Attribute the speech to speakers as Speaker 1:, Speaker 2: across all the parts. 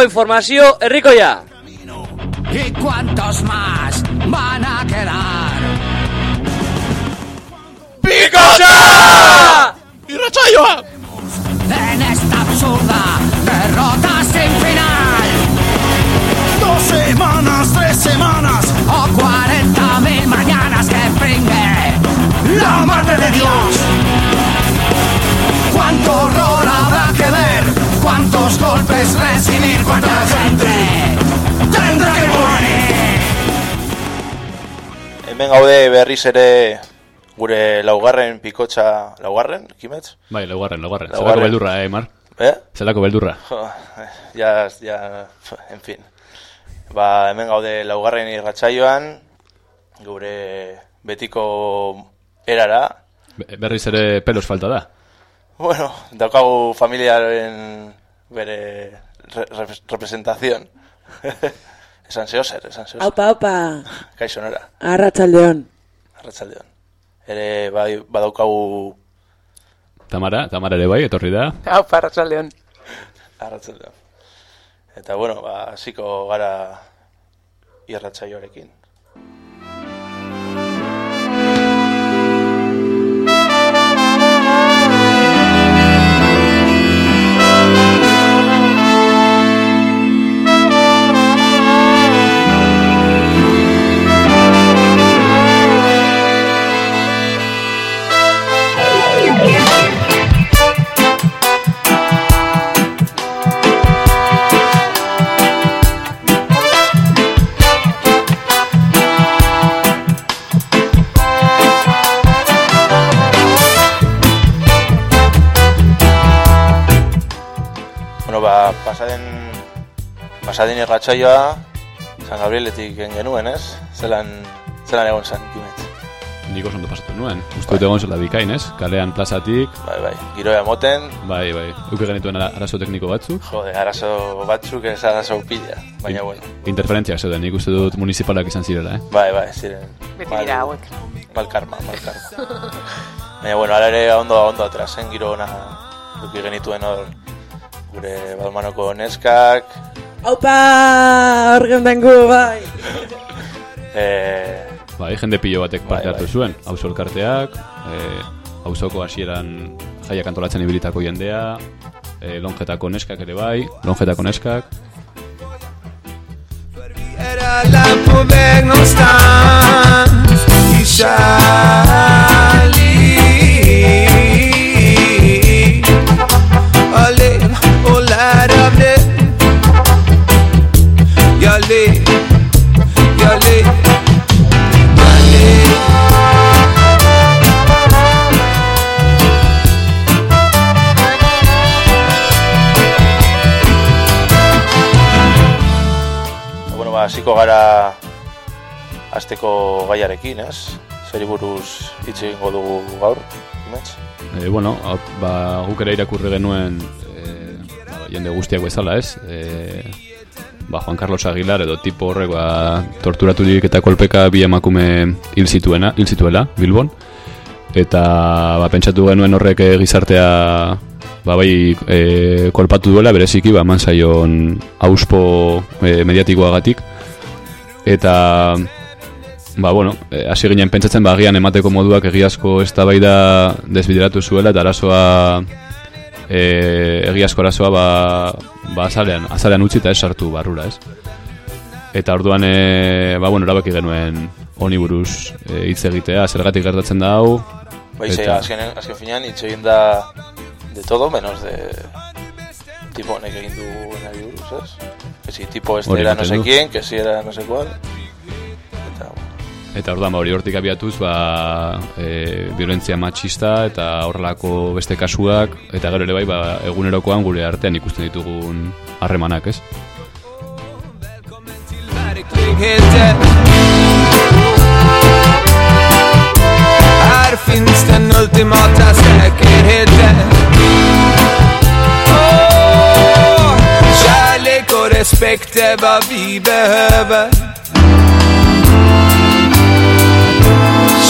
Speaker 1: lehenengo informazio herrikoia.
Speaker 2: ¿Y cuántos más van a quedar?
Speaker 1: ¡Picosa!
Speaker 3: ¡Irratsaioa!
Speaker 2: En esta absurda derrota sin final.
Speaker 3: Dos semanas, tres semanas.
Speaker 2: O 40 mil mañanas que pringue la madre de Dios. ¿Cuántos golpes recibir? ¿Cuánta gente tendrá que morir?
Speaker 4: Hemen gaude berriz ere gure laugarren pikotxa... Laugarren, kimetz?
Speaker 5: Bai, laugarren, laugarren. Zelako
Speaker 4: Laugarren.
Speaker 5: beldurra, eh, Mar?
Speaker 4: Eh?
Speaker 5: Zelako beldurra.
Speaker 4: Jo, ja, ja, en fin. Ba, hemen gaude laugarren irratsaioan gure betiko erara.
Speaker 5: Be- Berriz ere pelos falta da.
Speaker 4: Bueno, daukagu familiaren bere re, re- representación. esan zeo zer, esan zeo zer.
Speaker 6: Aupa, aupa,
Speaker 4: Kaixo nora,
Speaker 6: arratsaldeon.
Speaker 4: arratsaldeon. Ere bai, badaukagu
Speaker 5: Tamara, Tamara ere bai, etorri da.
Speaker 6: Aupa, arratsaldeon.
Speaker 4: arratsaldeon. Eta bueno, ba, hasiko gara irratsaioarekin. Pasaden irratsaioa San Gabrieletik genuen, ez? Zelan zelan egon zen kimet.
Speaker 5: Nik oso ondo pasatu nuen. Uste dut egon zela bikain, ez? Kalean plazatik,
Speaker 4: Bai, bai, giroa moten,
Speaker 5: bai, bai. Uke genituen ara- arazo tekniko batzuk.
Speaker 4: jode, arazo batzuk ez arazo pila, baina bueno.
Speaker 5: Interferentziak zeuden, nik uste dut municipalak izan zirela, eh?
Speaker 4: Bai, bai, ziren.
Speaker 6: Beti
Speaker 4: mal-
Speaker 6: dira hauek.
Speaker 4: Mal karma, mal karma. baina bueno, ala ere ondo ondo atras, zen giro ona duki genituen hor gure balmanoko neskak,
Speaker 6: Aupa, hor gendengu, bai.
Speaker 4: eh,
Speaker 5: Bai, jende pilo batek parte
Speaker 4: Bai,
Speaker 5: hartu
Speaker 4: bai.
Speaker 5: zuen. Auzo elkarteak, eh, auzoko hasieran jaiak antolatzen ibilitako jendea, eh, lonjetako neskak ere bai, lonjetako neskak,
Speaker 7: Era lampo
Speaker 4: hasiko gara asteko gaiarekin, ez? Zeri buruz hitz egingo dugu gaur, Imetz?
Speaker 5: E, bueno, hau, ba, guk ere irakurri genuen e, ba, jende guztiak bezala, ez? E, ba, Juan Carlos Aguilar edo tipo horrek ba, torturaturik eta kolpeka bi emakume hil zituena, hil zituela, Bilbon. Eta ba, pentsatu genuen horrek eh, gizartea ba, bai e, kolpatu duela, bereziki ba, manzaion auspo e, mediatikoagatik. Eta ba, bueno, eh, hasi ginen pentsatzen ba, agian emateko moduak egiazko eztabaida desbideratu zuela eta arazoa e, egiazko arazoa ba, ba azalean, azalean utzi eta ez sartu barrura, ez? Eta orduan, e, ba, bueno, erabaki genuen honi buruz e, hitz egitea, zergatik gertatzen da hau,
Speaker 4: Bai,
Speaker 5: Eta-
Speaker 4: azken, azken finean hitz egin da de todo, menos de tipo honek egin du buruz, ez? Que si tipo este
Speaker 5: Hori
Speaker 4: era no sé
Speaker 5: du.
Speaker 4: quién, que si era no sé cuál. Eta,
Speaker 5: Eta orduan ba, hori hortik abiatuz, ba, e, violentzia matxista eta horrelako beste kasuak, eta gero ere bai, ba, egunerokoan gure artean ikusten ditugun harremanak, ez?
Speaker 7: Är vad vi behöver.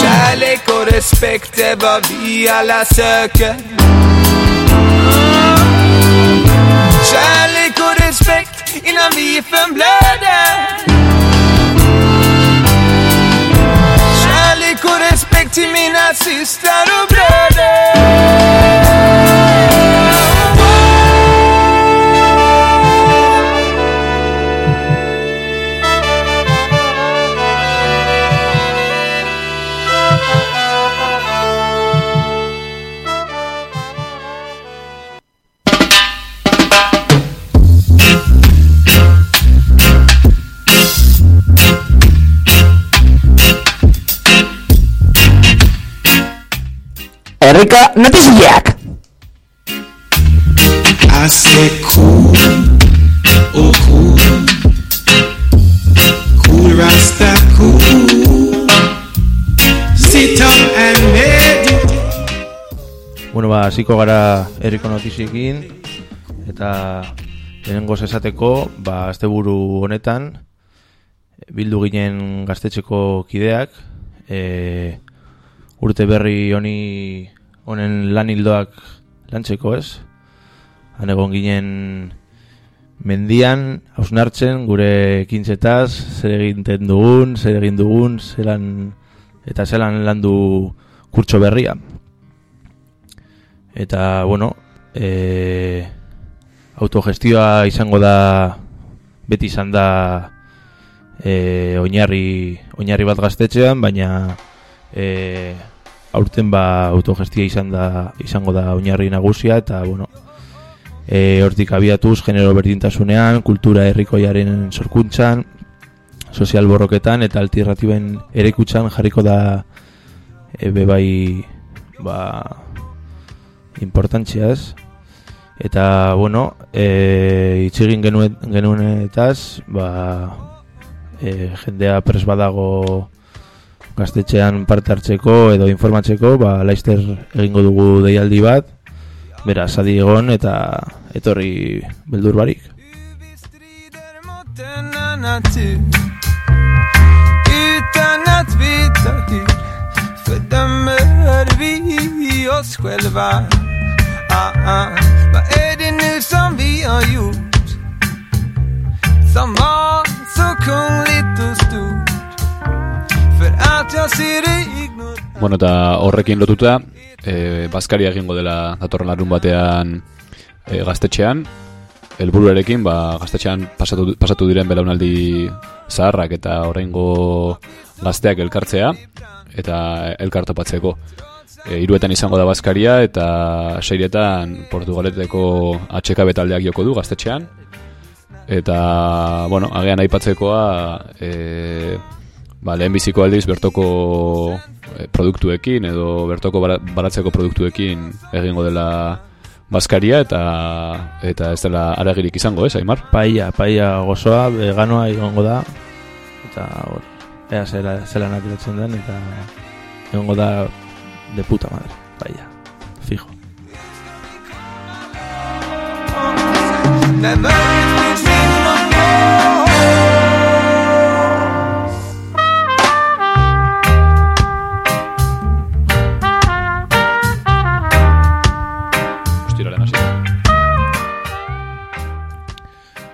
Speaker 7: Kärlek och respekt är vad vi alla söker. Kärlek och respekt innan vi förblöder. Kärlek och respekt till mina systrar och bröder.
Speaker 8: Herriko notiziak!
Speaker 9: I said cool, oh cool, cool Rasta cool. Sit up and meditate.
Speaker 10: Bueno, ba, hasiko gara erriko notiziekin, eta lehenengo esateko, ba, asteburu honetan, bildu ginen gaztetxeko kideak, e, urte berri honi honen lan hildoak lantzeko ez, han egon ginen mendian, hausnartzen, gure ekintzetaz, zer eginten dugun, zer egin dugun, zelan, eta zelan landu kurtso berria. Eta, bueno, e, autogestioa izango da, beti izan da e, oinarri, oinarri bat gaztetxean, baina e, aurten ba autogestia izan da, izango da oinarri nagusia, eta, bueno, e, hortik abiatuz, genero berdintasunean, kultura herrikoiaren sorkuntzan, sozial borroketan, eta alternatiben erekutxan jarriko da e, bebai, ba, importantzia ez. Eta, bueno, e, itxegin genuen, genuenetaz, ba, e, jendea pres badago gaztetxean parte hartzeko edo informatzeko, ba, laister egingo dugu deialdi bat, beraz, adi egon eta etorri beldur barik.
Speaker 7: Utan att veta hur Fördömer vi oss själva ah, ah. Vad är det nu som vi
Speaker 5: Bueno, eta horrekin lotuta, e, Baskaria egingo dela datorren larun batean e, gaztetxean, helburuarekin ba, gaztetxean pasatu, pasatu diren belaunaldi zaharrak eta oraingo gazteak elkartzea eta elkartopatzeko. E, iruetan izango da Baskaria eta seiretan Portugaleteko HK betaldeak joko du gaztetxean. Eta, bueno, agean aipatzekoa, e, ba, lehenbiziko aldiz bertoko e, produktuekin edo bertoko bara- baratzeko produktuekin egingo dela Baskaria eta eta ez dela aragirik izango, ez, Aimar?
Speaker 10: Paia, paia gozoa, veganoa egongo da, eta hor, ea zela, zelan atiratzen den, eta egongo da de puta madre, paia, fijo.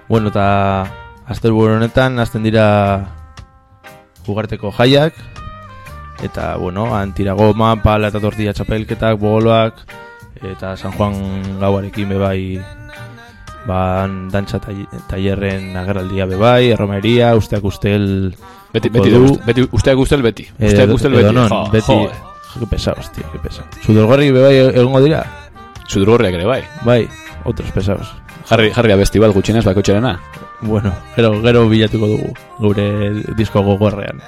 Speaker 10: Bueno, eta asterburu honetan hasten dira jugarteko jaiak eta bueno, antirago pala eta tortilla txapelketak, boloak eta San Juan gauarekin bebai ba, dantza tai- tailerren agerraldia bebai, erromeria, usteak ustel
Speaker 5: Beti, beti,
Speaker 10: du.
Speaker 5: beti, usteak ustel beti. Usteak ustel beti.
Speaker 10: non,
Speaker 5: Jo,
Speaker 10: beti,
Speaker 5: jo,
Speaker 10: que pesados, tío, que pesado. Sudolgarri bebai egongo dira?
Speaker 5: Sudurgorriak ere bai.
Speaker 10: Bai, otros pesados.
Speaker 5: Jarri, jarri abesti bat gutxienez bakotxerena.
Speaker 10: Bueno, gero, gero bilatuko dugu, gure disko gogorrean.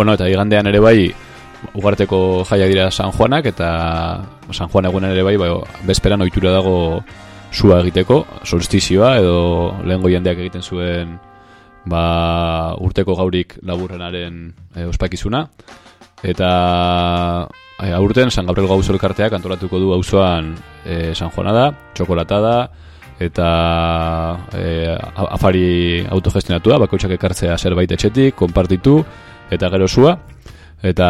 Speaker 5: Bueno, eta igandean ere bai, ugarteko jaiak dira San Juanak, eta San Juan egunen ere bai, bai bezperan ohitura dago sua egiteko, solstizioa edo lehengo jendeak egiten zuen ba, urteko gaurik laburrenaren e, ospakizuna. Eta e, aurten San Gabriel Gauzo elkarteak antolatuko du auzoan e, San Juana da, txokolatada, eta e, afari autogestionatua, bakoitzak ekartzea zerbait etxetik, konpartitu, eta gero zua, eta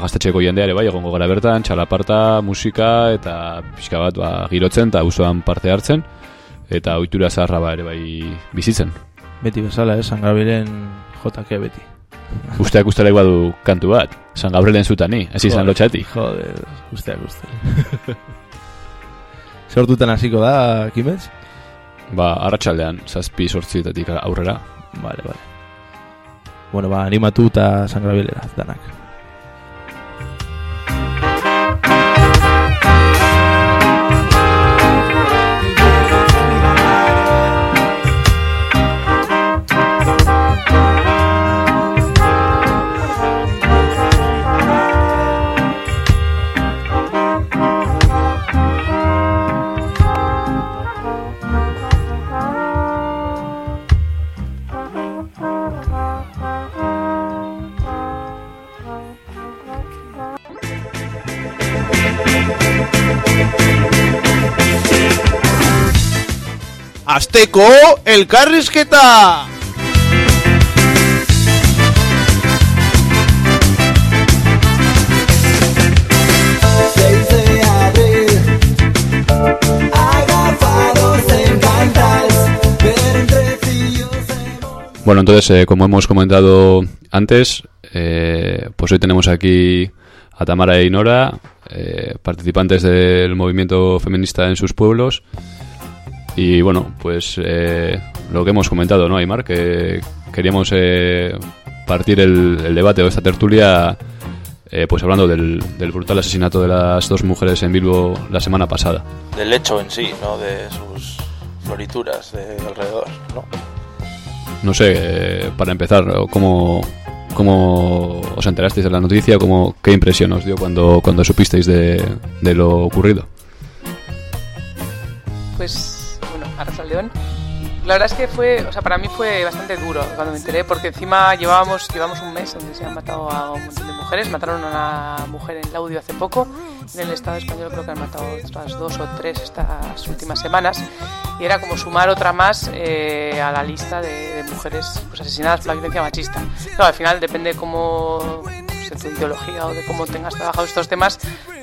Speaker 5: gaztetxeko jendea ere bai, egongo gara bertan, txalaparta, musika, eta pixka bat ba, girotzen, eta auzoan parte hartzen, eta ohitura zaharra ba ere bai bizitzen.
Speaker 10: Beti bezala, eh, San Gabrielen JK beti.
Speaker 5: Usteak ustela badu kantu bat, San Gabrielen zutani, ez izan
Speaker 10: Joder,
Speaker 5: lotxati.
Speaker 10: Joder, usteak uste. Sortutan hasiko da, Kimez?
Speaker 5: Ba, arratsaldean zazpi sortzietatik aurrera.
Speaker 10: Vale, vale. Bueno, ba, animatu eta San Gabrielera, danak.
Speaker 11: Azteko elkarrizketa!
Speaker 5: Bueno, entonces, eh, como hemos comentado antes, eh, pues hoy tenemos aquí a Tamara e Inora, eh, participantes del movimiento feminista en sus pueblos. Y bueno, pues eh, lo que hemos comentado, ¿no, Aymar? Que queríamos eh, partir el, el debate o esta tertulia, eh, pues hablando del, del brutal asesinato de las dos mujeres en Bilbo la semana pasada.
Speaker 4: del hecho en sí, ¿no? De sus florituras de alrededor, ¿no?
Speaker 5: No sé, eh, para empezar, ¿cómo, ¿cómo os enterasteis de la noticia? ¿Cómo, ¿Qué impresión os dio cuando, cuando supisteis de, de lo ocurrido?
Speaker 12: Pues, La verdad es que fue, o sea, para mí fue bastante duro cuando me enteré, porque encima llevábamos, llevamos un mes donde se han matado a un montón de mujeres. Mataron a una mujer en Laudio hace poco. En el Estado español creo que han matado otras dos o tres estas últimas semanas. Y era como sumar otra más eh, a la lista de, de mujeres pues, asesinadas por la violencia machista. Claro, al final depende cómo de tu ideología o de cómo tengas trabajado estos temas,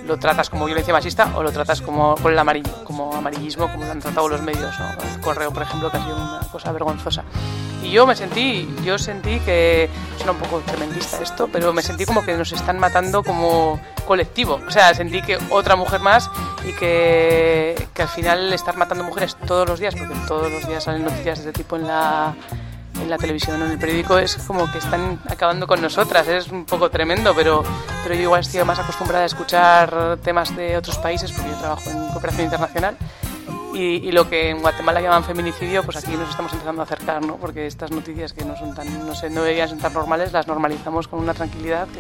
Speaker 12: lo tratas como violencia machista o lo tratas como con el amarillo, como amarillismo, como lo han tratado los medios, ¿no? El correo, por ejemplo, que ha sido una cosa vergonzosa. Y yo me sentí, yo sentí que suena un poco tremendista esto, pero me sentí como que nos están matando como colectivo. O sea, sentí que otra mujer más y que, que al final estar matando mujeres todos los días, porque todos los días salen noticias de este tipo en la, en la televisión o en el periódico es como que están acabando con nosotras. Es un poco tremendo, pero, pero yo igual estoy más acostumbrada a escuchar temas de otros países porque yo trabajo en cooperación internacional. Y, y lo que en Guatemala llaman feminicidio, pues aquí nos estamos empezando a acercar, ¿no? Porque estas noticias que no son tan, no sé, no deberían ser tan normales, las normalizamos con una tranquilidad que,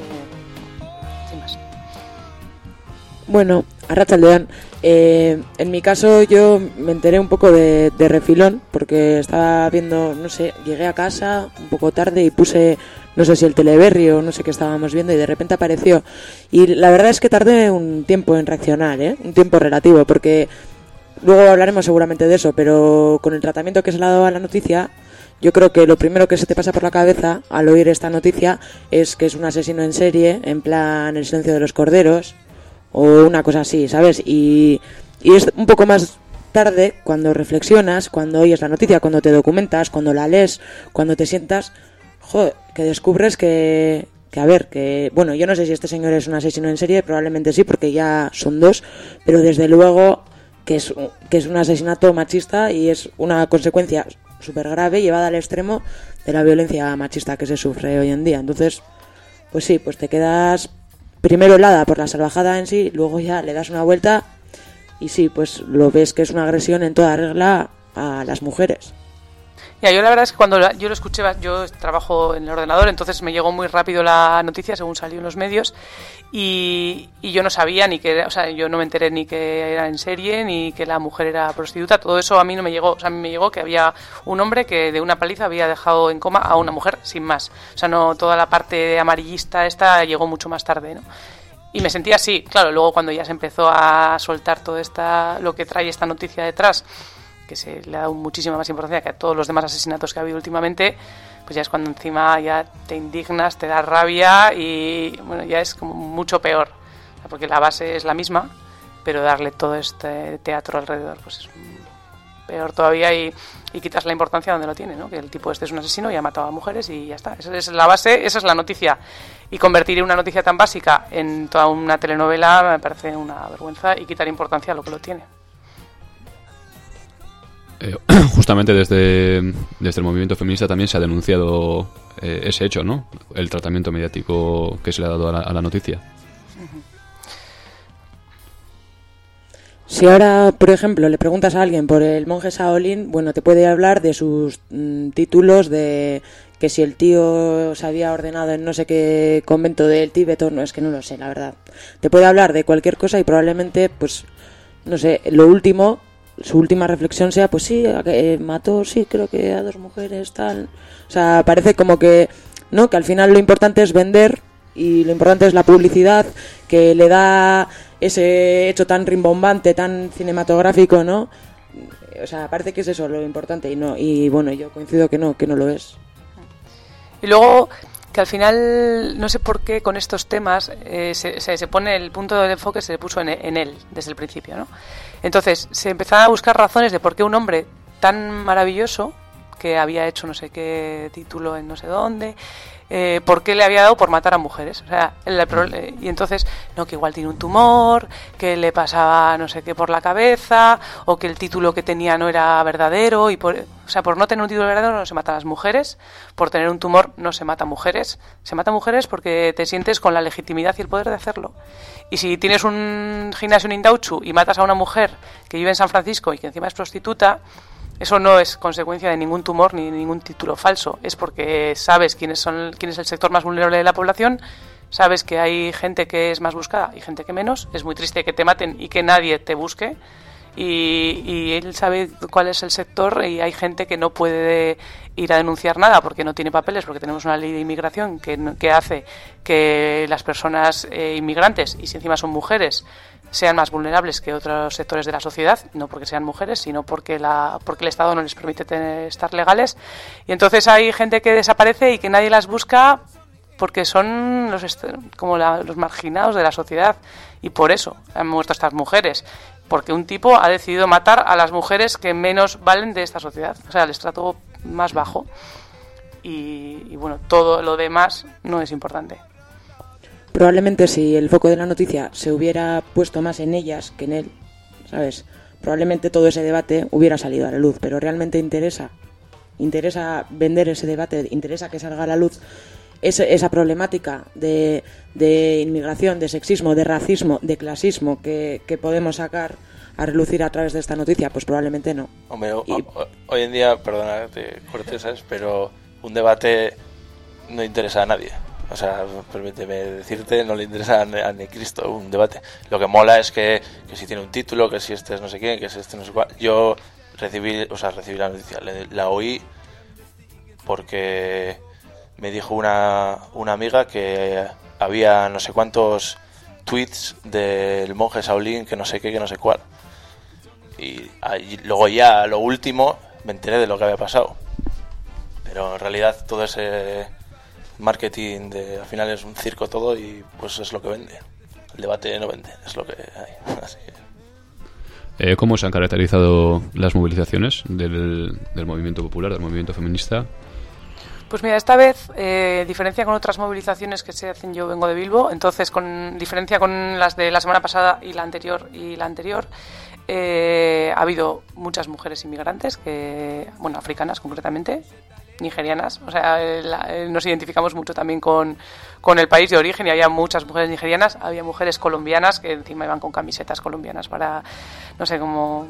Speaker 6: Bueno, Arrachaldean, eh, en mi caso yo me enteré un poco de, de refilón porque estaba viendo, no sé, llegué a casa un poco tarde y puse, no sé si el teleberry o no sé qué estábamos viendo y de repente apareció. Y la verdad es que tardé un tiempo en reaccionar, ¿eh? un tiempo relativo porque luego hablaremos seguramente de eso, pero con el tratamiento que se le ha dado a la noticia, yo creo que lo primero que se te pasa por la cabeza al oír esta noticia es que es un asesino en serie, en plan El silencio de los corderos o una cosa así, ¿sabes? Y, y es un poco más tarde cuando reflexionas, cuando oyes la noticia, cuando te documentas, cuando la lees, cuando te sientas, joder, que descubres que, que a ver, que bueno, yo no sé si este señor es un asesino en serie, probablemente sí, porque ya son dos, pero desde luego que es, que es un asesinato machista y es una consecuencia súper grave llevada al extremo de la violencia machista que se sufre hoy en día. Entonces, pues sí, pues te quedas primero helada por la salvajada en sí, luego ya le das una vuelta y sí, pues lo ves que es una agresión en toda regla a las mujeres.
Speaker 12: Ya, yo la verdad es que cuando yo lo escuché, yo trabajo en el ordenador, entonces me llegó muy rápido la noticia según salió en los medios y, y yo no sabía ni que, o sea, yo no me enteré ni que era en serie ni que la mujer era prostituta, todo eso a mí no me llegó, o sea, a mí me llegó que había un hombre que de una paliza había dejado en coma a una mujer sin más, o sea, no toda la parte amarillista esta llegó mucho más tarde, ¿no? Y me sentía así, claro, luego cuando ya se empezó a soltar todo esta, lo que trae esta noticia detrás, que se le ha dado muchísima más importancia que a todos los demás asesinatos que ha habido últimamente, pues ya es cuando encima ya te indignas, te da rabia y bueno, ya es como mucho peor, porque la base es la misma, pero darle todo este teatro alrededor, pues es peor todavía y, y quitas la importancia donde lo tiene, ¿no? Que el tipo este es un asesino y ha matado a mujeres y ya está. Esa es la base, esa es la noticia. Y convertir una noticia tan básica en toda una telenovela me parece una vergüenza y quitar importancia a lo que lo tiene.
Speaker 5: Eh, justamente desde, desde el movimiento feminista también se ha denunciado eh, ese hecho, ¿no? El tratamiento mediático que se le ha dado a la, noticia.
Speaker 6: Si ahora, por ejemplo, le preguntas a alguien por el monje Shaolin, bueno, te puede hablar de sus mm, títulos, de que si el tío se había ordenado en no sé qué convento del Tíbet, no, es que no lo sé, la verdad. Te puede hablar de cualquier cosa y probablemente, pues, no sé, lo último, su última reflexión sea, pues sí, eh, mató, sí, creo que a dos mujeres, tal. O sea, parece como que, ¿no? Que al final lo importante es vender y lo importante es la publicidad que le da ese hecho tan rimbombante, tan cinematográfico, ¿no? O sea, parece que es eso lo importante y no y bueno, yo coincido que no, que no lo es.
Speaker 12: Y luego que al final, no sé por qué con estos temas eh, se, se, pone el punto de enfoque, se le puso en él desde el principio, ¿no? Entonces se empezaba a buscar razones de por qué un hombre tan maravilloso, que había hecho no sé qué título en no sé dónde, eh, por qué le había dado por matar a mujeres. O sea, el y entonces, no, que igual tiene un tumor, que le pasaba no sé qué por la cabeza, o que el título que tenía no era verdadero, y por, o sea, por no tener un título verdadero no se matan las mujeres, por tener un tumor no se mata mujeres. Se mata mujeres porque te sientes con la legitimidad y el poder de hacerlo. Y si tienes un gimnasio en Indauchu y matas a una mujer que vive en San Francisco y que encima es prostituta, eso no es consecuencia de ningún tumor ni de ningún título falso. Es porque sabes quiénes son, quién es el sector más vulnerable de la población, sabes que hay gente que es más buscada y gente que menos. Es muy triste que te maten y que nadie te busque. Y, y él sabe cuál es el sector y hay gente que no puede ir a denunciar nada porque no tiene papeles, porque tenemos una ley de inmigración que, que hace que las personas eh, inmigrantes, y si encima son mujeres, sean más vulnerables que otros sectores de la sociedad, no porque sean mujeres, sino porque, la, porque el Estado no les permite estar legales. Y entonces hay gente que desaparece y que nadie las busca porque son los como los marginados de la sociedad. Y por eso han muerto estas mujeres. Porque un tipo ha decidido matar a las mujeres que menos valen de esta sociedad. O sea, el estrato más bajo. Y bueno, todo lo demás no es importante.
Speaker 6: Probablemente si el foco de la noticia se hubiera puesto más en ellas que en él, ¿sabes? Probablemente todo ese debate hubiera salido a la luz, pero realmente interesa, interesa vender ese debate, interesa que salga a la luz esa problemática de, de inmigración, de sexismo, de racismo, de clasismo que, que podemos sacar a relucir a través de esta noticia, pues probablemente no.
Speaker 4: Hombre, hoy en día, perdona te. Pero un debate no interesa a nadie. O sea, permíteme decirte, no le interesa a, ni- Cristo un debate. Lo que mola es que, que si tiene un título, que si este es no sé quién, que si este no sé cuál. Yo recibí, o sea, recibí la noticia, la oí porque me dijo una, una amiga que había no sé cuántos tweets del monje Shaolin, que no sé qué, que no sé cuál. Y ahí- luego ya, lo último, me enteré de lo que había pasado. Pero en realidad todo ese marketing de al final es un circo todo y pues es lo que vende. El debate no vende, es lo que hay. Así que
Speaker 5: Eh, ¿Cómo se han caracterizado las movilizaciones del, del movimiento popular, del movimiento feminista?
Speaker 12: Pues mira, esta vez, eh, diferencia con otras movilizaciones que se hacen, yo vengo de Bilbo, entonces con diferencia con las de la semana pasada y la anterior y la anterior, eh, ha habido muchas mujeres inmigrantes, que, bueno, africanas concretamente, nigerianas, o sea, eh, la- eh, nos identificamos mucho también con, con el país de origen y había muchas mujeres nigerianas, había mujeres colombianas que encima iban con camisetas colombianas para, no sé cómo,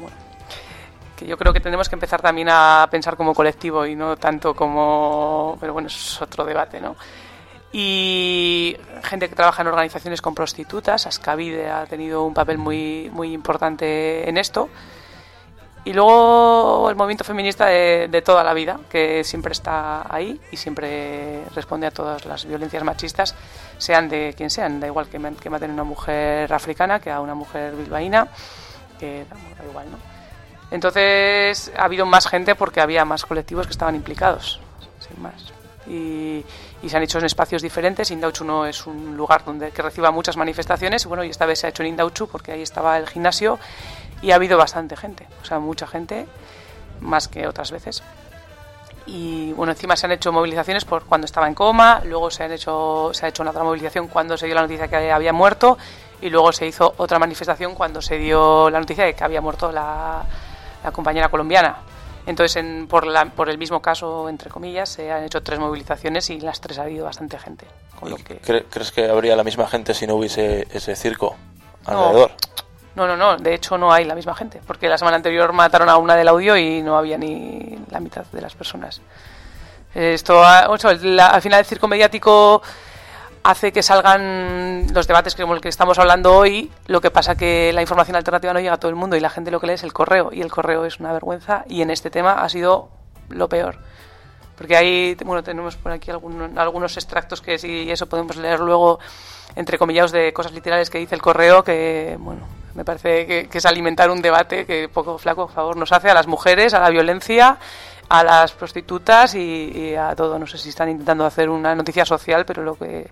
Speaker 12: que yo creo que tenemos que empezar también a pensar como colectivo y no tanto como... Pero bueno, es otro debate, ¿no? Y gente que trabaja en organizaciones con prostitutas, Ascavide ha tenido un papel muy, muy importante en esto. Y luego el movimiento feminista de, de toda la vida, que siempre está ahí y siempre responde a todas las violencias machistas, sean de quien sean, da igual que, que maten a una mujer africana que a una mujer bilbaína, que da igual, ¿no? Entonces ha habido más gente porque había más colectivos que estaban implicados, sin más. Y, y se han hecho en espacios diferentes. Indauchu no es un lugar donde que reciba muchas manifestaciones. Bueno, y esta vez se ha hecho en Indauchu porque ahí estaba el gimnasio y ha habido bastante gente, o sea, mucha gente, más que otras veces. Y bueno, encima se han hecho movilizaciones por cuando estaba en coma, luego se han hecho se ha hecho una otra movilización cuando se dio la noticia que había muerto y luego se hizo otra manifestación cuando se dio la noticia de que había muerto la, la compañera colombiana. Entonces, en- por, la- por el mismo caso, entre comillas, se han hecho tres movilizaciones y en las tres ha habido bastante gente. Con lo que...
Speaker 4: ¿Cre- ¿Crees que habría la misma gente si no hubiese ese circo alrededor?
Speaker 12: No, no, no, de hecho no hay la misma gente, porque la semana anterior mataron a una del audio y no había ni la mitad de las personas. Esto, ha- la- al final el circo mediático hace que salgan los debates como el que estamos hablando hoy, lo que pasa que la información alternativa no llega a todo el mundo y la gente lo que lee es el correo, y el correo es una vergüenza, y en este tema ha sido lo peor. Porque ahí, bueno, tenemos por aquí algún- algunos extractos que si eso podemos leer luego, entre comillados, de cosas literales que dice el correo, que, bueno, me parece que, es alimentar un debate que poco flaco favor nos hace a las mujeres, a la violencia, a las prostitutas y, y a todo. No sé si están intentando hacer una noticia social, pero lo que,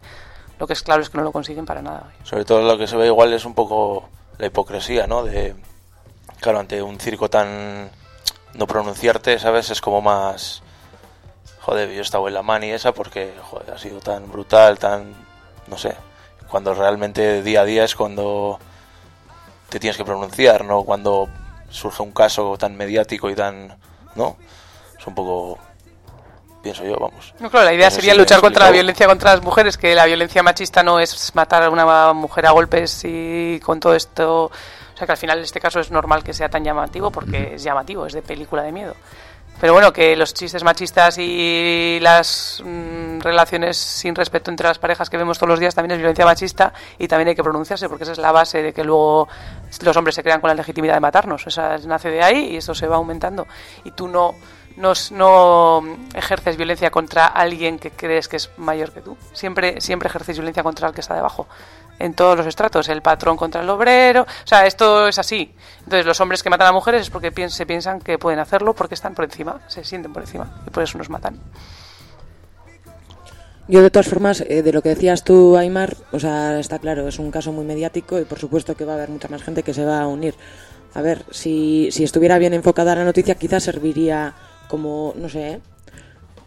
Speaker 12: lo que es claro es que no lo consiguen para nada.
Speaker 4: Sobre todo lo que se ve igual es un poco la hipocresía, ¿no? De, claro, ante un circo tan... No pronunciarte, ¿sabes? Es como más... Joder, yo estaba en la mani esa porque, joder, ha sido tan brutal, tan... No sé. Cuando realmente día a día es cuando te tienes que pronunciar, ¿no? Cuando surge un caso tan mediático y tan... ¿No? Es un poco... Pienso yo, vamos.
Speaker 12: No, claro, la idea
Speaker 4: No
Speaker 12: sería
Speaker 4: si
Speaker 12: luchar contra la violencia contra las mujeres, que la violencia machista no es matar a una mujer a golpes y con todo esto. O sea, que al final este caso es normal que sea tan llamativo porque es llamativo, es de película de miedo. Pero bueno, que los chistes machistas y las relaciones sin respeto entre las parejas que vemos todos los días también es violencia machista y también hay que pronunciarse porque esa es la base de que luego los hombres se crean con la legitimidad de matarnos. Esa nace de ahí y eso se va aumentando. Y tú no, no, no ejerces violencia contra alguien que crees que es mayor que tú. Siempre, siempre ejerces violencia contra el que está debajo. En todos los estratos, el patrón contra el obrero. O sea, esto es así. Entonces, los hombres que matan a mujeres es porque se piensan que pueden hacerlo porque están por encima, se sienten por encima y por eso nos matan.
Speaker 6: Yo, de todas formas, eh, de lo que decías tú, Aymar, o sea, está claro, es un caso muy mediático y por supuesto que va a haber mucha más gente que se va a unir. A ver, si, si estuviera bien enfocada la noticia, quizás serviría como, no sé, ¿eh?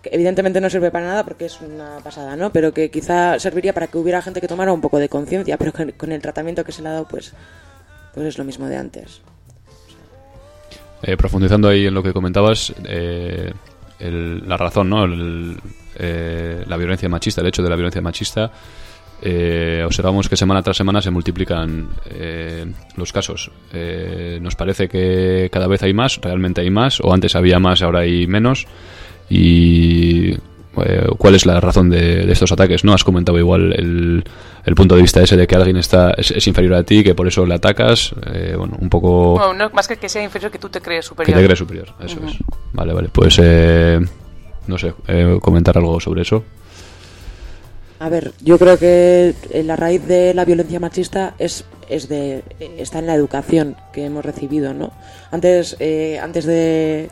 Speaker 6: evidentemente no sirve para nada porque es una pasada, ¿no? Pero que quizá serviría para que hubiera gente que tomara un poco de conciencia, pero con, el tratamiento que se le ha dado, pues, pues es lo mismo de antes.
Speaker 5: Eh, profundizando ahí en lo que comentabas, eh, el- la razón, ¿no? Eh, la violencia machista, el hecho de la violencia machista, eh, observamos que semana tras semana se multiplican eh, los casos. Eh, nos parece que cada vez hay más, realmente hay más, o antes había más, ahora hay menos. Y eh, cuál es la razón de, de estos ataques, ¿no? Has comentado igual el, el punto de vista ese de que alguien está es, es inferior a ti, que por eso le atacas, eh, bueno, un poco...
Speaker 12: Bueno, no, más que que sea inferior, que tú te crees
Speaker 5: Que
Speaker 12: superior.
Speaker 5: te crees superior, eso
Speaker 12: Ujú.
Speaker 5: es. Vale, vale. Pues, eh, no sé, eh, comentar algo sobre eso.
Speaker 6: A ver, yo creo que la raíz de la violencia machista es, es de está en la educación que hemos recibido, ¿no? Antes eh, antes de,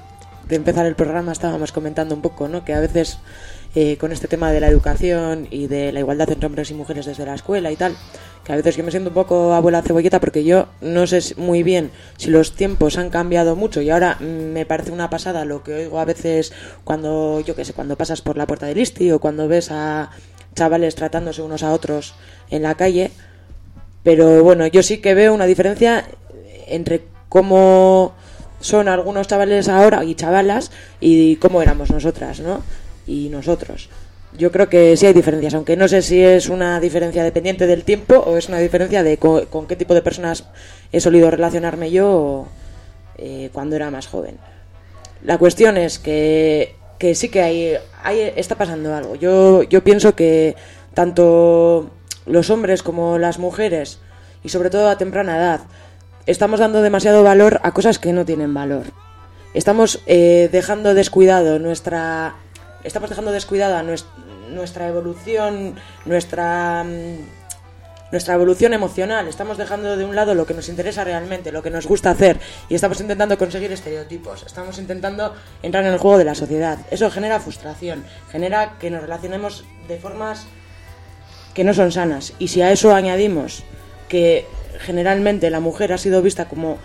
Speaker 6: de empezar el programa estábamos comentando un poco, ¿no? Que a veces eh, con este tema de la educación y de la igualdad entre hombres y mujeres desde la escuela y tal, que a veces yo me siento un poco abuela cebolleta porque yo no sé muy bien si los tiempos han cambiado mucho y ahora me parece una pasada lo que oigo a veces cuando, yo qué sé, cuando pasas por la puerta del Isti o cuando ves a chavales tratándose unos a otros en la calle, pero bueno, yo sí que veo una diferencia entre cómo son algunos chavales ahora y chavalas y cómo éramos nosotras, ¿no? Y nosotros. Yo creo que sí hay diferencias, aunque no sé si es una diferencia dependiente del tiempo o es una diferencia de co- con, qué tipo de personas he solido relacionarme yo eh, cuando era más joven. La cuestión es que, que sí que hay, hay, está pasando algo. Yo, yo pienso que tanto los hombres como las mujeres, y sobre todo a temprana edad, estamos dando demasiado valor a cosas que no tienen valor. Estamos eh, dejando descuidado nuestra. Estamos dejando descuidada nues- nuestra evolución, nuestra. mm, nuestra evolución emocional. Estamos dejando de un lado lo que nos interesa realmente, lo que nos gusta hacer, y estamos intentando conseguir estereotipos. Estamos intentando entrar en el juego de la sociedad. Eso genera frustración, genera que nos relacionemos de formas que no son sanas. Y si a eso añadimos que generalmente la mujer ha sido vista como,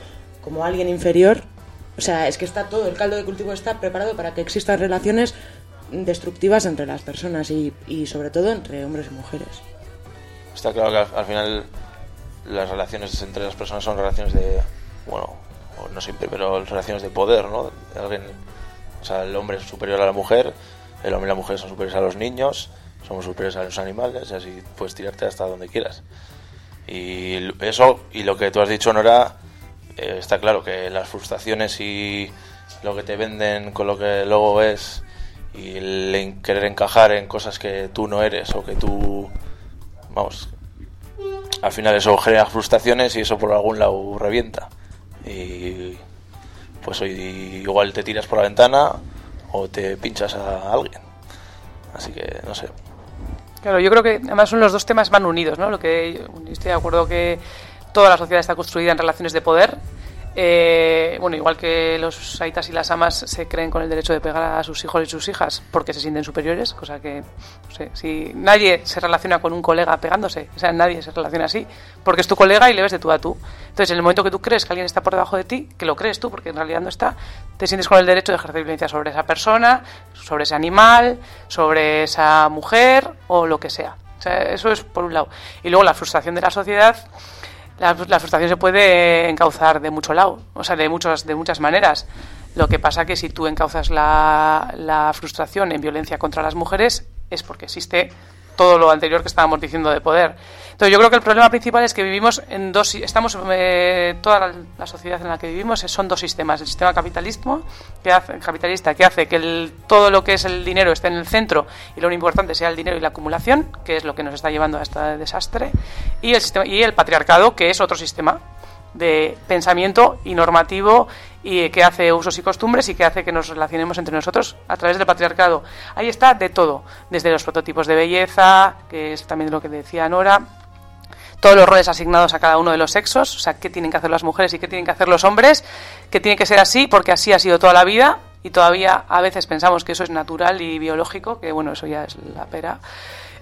Speaker 6: como alguien inferior, o sea, es que está todo, el caldo de cultivo está preparado para que existan relaciones destructivas entre las personas y, y sobre todo entre hombres y mujeres.
Speaker 4: Está claro que al, al final las relaciones entre las personas son relaciones de, bueno, no siempre, pero relaciones de poder, ¿no? Alguien, o sea, el hombre es superior a la mujer, el hombre y la mujer son superiores a los niños, somos superiores a los animales, y así puedes tirarte hasta donde quieras. Y eso, y lo que tú has dicho, Nora, eh, está claro que las frustraciones y lo que te venden con lo que luego es y el querer encajar en cosas que tú no eres o que tú vamos al final eso genera frustraciones y eso por algún lado revienta. Y pues hoy igual te tiras por la ventana o te pinchas a alguien. Así que no sé
Speaker 12: Claro, yo creo que además son los dos temas van unidos, ¿no? Lo que estoy de acuerdo que toda la sociedad está construida en relaciones de poder. Eh, bueno, igual que los aitas y las amas se creen con el derecho de pegar a sus hijos y sus hijas porque se sienten superiores, cosa que, no sé, si nadie se relaciona con un colega pegándose, o sea, nadie se relaciona así, porque es tu colega y le ves de tú a tú. Entonces, en el momento que tú crees que alguien está por debajo de ti, que lo crees tú, porque en realidad no está, te sientes con el derecho de ejercer violencia sobre esa persona, sobre ese animal, sobre esa mujer o lo que sea. O sea, eso es por un lado. Y luego la frustración de la sociedad la, frustración se puede encauzar de mucho lado, o sea, de, muchos, de muchas maneras. Lo que pasa que si tú encauzas la, la frustración en violencia contra las mujeres es porque existe todo lo anterior que estábamos diciendo de poder. Entonces yo creo que el problema principal es que vivimos en dos, estamos, eh, toda la, la sociedad en la que vivimos son dos sistemas. El sistema capitalismo, que hace, capitalista que hace que el- todo lo que es el dinero esté en el centro y lo importante sea el dinero y la acumulación, que es lo que nos está llevando a este desastre, y el, sistema, y el patriarcado, que es otro sistema de pensamiento y normativo y que hace usos y costumbres y que hace que nos relacionemos entre nosotros a través del patriarcado. Ahí está de todo, desde los prototipos de belleza, que es también lo que decía Nora, todos los roles asignados a cada uno de los sexos, o sea, qué tienen que hacer las mujeres y qué tienen que hacer los hombres, que tiene que ser así porque así ha sido toda la vida y todavía a veces pensamos que eso es natural y biológico, que bueno, eso ya es la pera.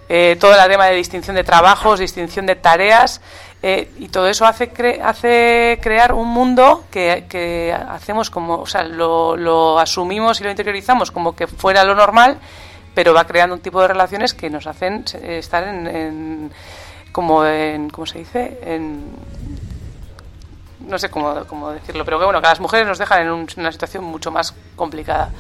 Speaker 12: Eh, todo el tema de distinción de trabajos, distinción de tareas, eh, y todo eso hace, cre- hace crear un mundo que, hacemos como, o sea, lo, lo asumimos y lo interiorizamos como que fuera lo normal, pero va creando un tipo de relaciones que nos hacen eh, estar en, en- como en, ¿cómo se dice? En, no sé cómo, cómo decirlo, pero que bueno, que las mujeres nos dejan en un- una situación mucho más complicada.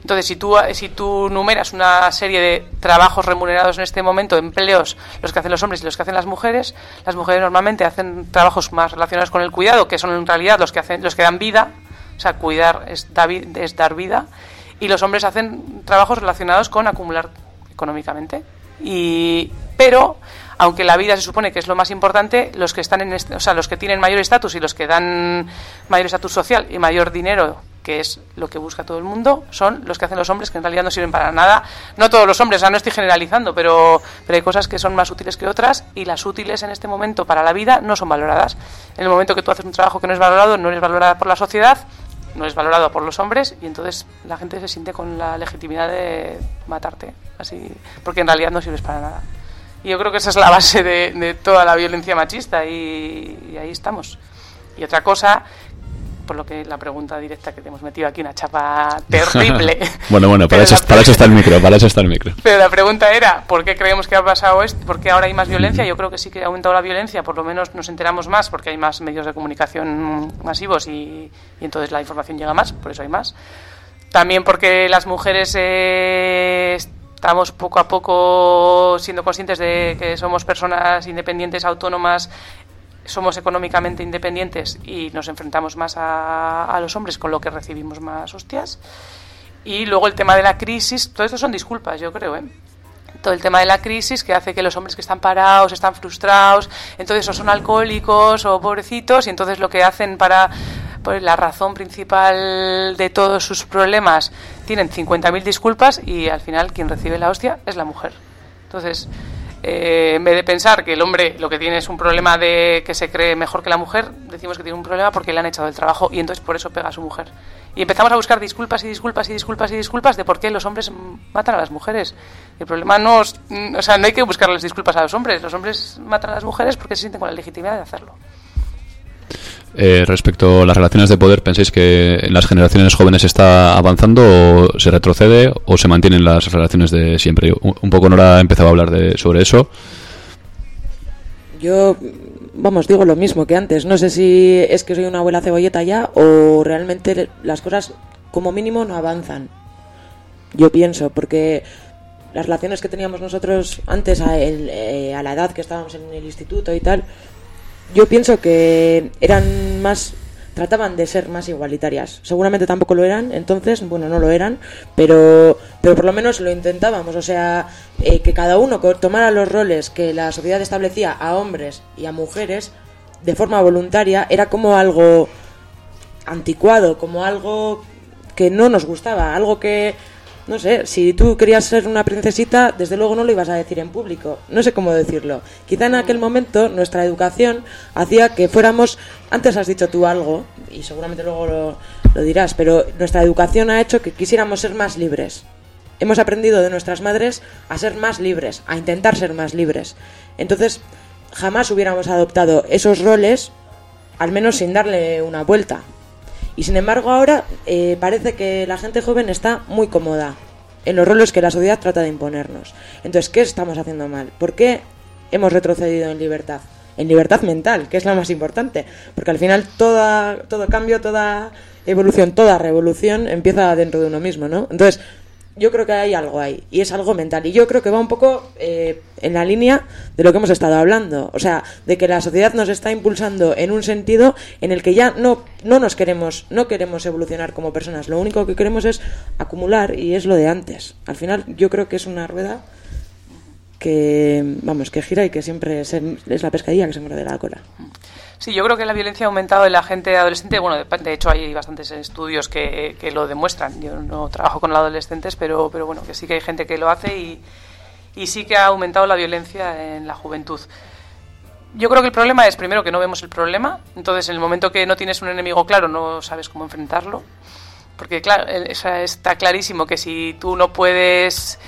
Speaker 12: Entonces, si tú, si tú numeras una serie de trabajos remunerados en este momento, empleos, los que hacen los hombres y los que hacen las mujeres, las mujeres normalmente hacen trabajos más relacionados con el cuidado, que son en realidad los que, hacen, los que dan vida, o sea, cuidar es, da es dar vida, y los hombres hacen trabajos relacionados con acumular económicamente. Y, pero, aunque la vida se supone que es lo más importante, los que están en este- o sea, los que tienen mayor estatus y los que dan mayor estatus social y mayor dinero, que es lo que busca todo el mundo, son los que hacen los hombres que en realidad no sirven para nada. No todos los hombres, o sea, no estoy generalizando, pero, pero hay cosas que son más útiles que otras y las útiles en este momento para la vida no son valoradas. En el momento que tú haces un trabajo que no es valorado, no eres valorada por la sociedad, no es valorado por los hombres y entonces la gente se siente con la legitimidad de matarte, así, porque en realidad no sirves para nada. Y yo creo que esa es la base de, de toda la violencia machista y, y ahí estamos. Y otra cosa, por lo que la pregunta directa que te hemos metido aquí, una chapa terrible.
Speaker 5: bueno, bueno, para eso, para eso está el micro, para eso está el micro.
Speaker 12: Pero la pregunta era, ¿por qué creemos que ha pasado esto? ¿Por qué ahora hay más violencia? Yo creo que sí que ha aumentado la violencia, por lo menos nos enteramos más porque hay más medios de comunicación masivos y, y entonces la información llega más, por eso hay más. También porque las mujeres eh, estamos poco a poco siendo conscientes de que somos personas independientes, autónomas somos económicamente independientes y nos enfrentamos más a, los hombres, con lo que recibimos más hostias. Y luego el tema de la crisis, todo esto son disculpas, yo creo, ¿eh? todo el tema de la crisis que hace que los hombres que están parados están frustrados, entonces o son alcohólicos o pobrecitos y entonces lo que hacen para pues la razón principal de todos sus problemas tienen 50.000 disculpas y al final quien recibe la hostia es la mujer. Entonces, eh, en vez de pensar que el hombre lo que tiene es un problema de que se cree mejor que la mujer, decimos que tiene un problema porque le han echado del trabajo y entonces por eso pega a su mujer. Y empezamos a buscar disculpas y disculpas y disculpas y disculpas de por qué los hombres matan a las mujeres. El problema no es, o sea, no hay que buscarles disculpas a los hombres. Los hombres matan a las mujeres porque se sienten con la legitimidad de hacerlo.
Speaker 5: Eh, respecto a las relaciones de poder, ¿pensáis que en las generaciones jóvenes está avanzando o se retrocede o se mantienen las relaciones de siempre? Un, un poco Nora ha empezado a hablar de, sobre eso.
Speaker 6: Yo, vamos, digo lo mismo que antes. No sé si es que soy una abuela cebolleta ya o realmente las cosas como mínimo no avanzan. Yo pienso, porque las relaciones que teníamos nosotros antes a, el- eh, a la edad que estábamos en el instituto y tal, yo pienso que eran más trataban de ser más igualitarias. Seguramente tampoco lo eran, entonces, bueno, no lo eran, pero, pero por lo menos lo intentábamos. O sea, eh, que cada uno tomara los roles que la sociedad establecía a hombres y a mujeres de forma voluntaria era como algo anticuado, como algo que no nos gustaba, algo que, no sé, si tú querías ser una princesita, desde luego no lo ibas a decir en público, no sé cómo decirlo. Quizá en aquel momento nuestra educación hacía que fuéramos, antes has dicho tú algo, y seguramente luego lo, lo dirás, pero nuestra educación ha hecho que quisiéramos ser más libres. Hemos aprendido de nuestras madres a ser más libres, a intentar ser más libres. Entonces, jamás hubiéramos adoptado esos roles, al menos sin darle una vuelta. Y sin embargo ahora eh, parece que la gente joven está muy cómoda en los roles que la sociedad trata de imponernos. Entonces, ¿qué estamos haciendo mal? ¿Por qué hemos retrocedido en libertad? En libertad mental, que es la más importante. Porque al final toda, todo cambio, toda evolución, toda revolución empieza dentro de uno mismo, ¿no? Entonces, yo creo que hay algo ahí, y es algo mental. Y yo creo que va un poco eh, en la línea de lo que hemos estado hablando. O sea, de que la sociedad nos está impulsando en un sentido en el que ya no, no nos queremos, no queremos evolucionar como personas. Lo único que queremos es acumular, y es lo de antes. Al final, yo creo que es una rueda que, vamos, que gira y que siempre se- es la pescadilla que se muerde la cola.
Speaker 12: Sí, yo creo que la violencia ha aumentado en la gente adolescente. Bueno, de, de hecho hay bastantes estudios que, que lo demuestran. Yo no trabajo con adolescentes, pero, pero bueno, que sí que hay gente que lo hace y, y sí que ha aumentado la violencia en la juventud. Yo creo que el problema es, primero, que no vemos el problema. Entonces, en el momento que no tienes un enemigo claro, no sabes cómo enfrentarlo. Porque, claro, sea, está clarísimo que si tú no puedes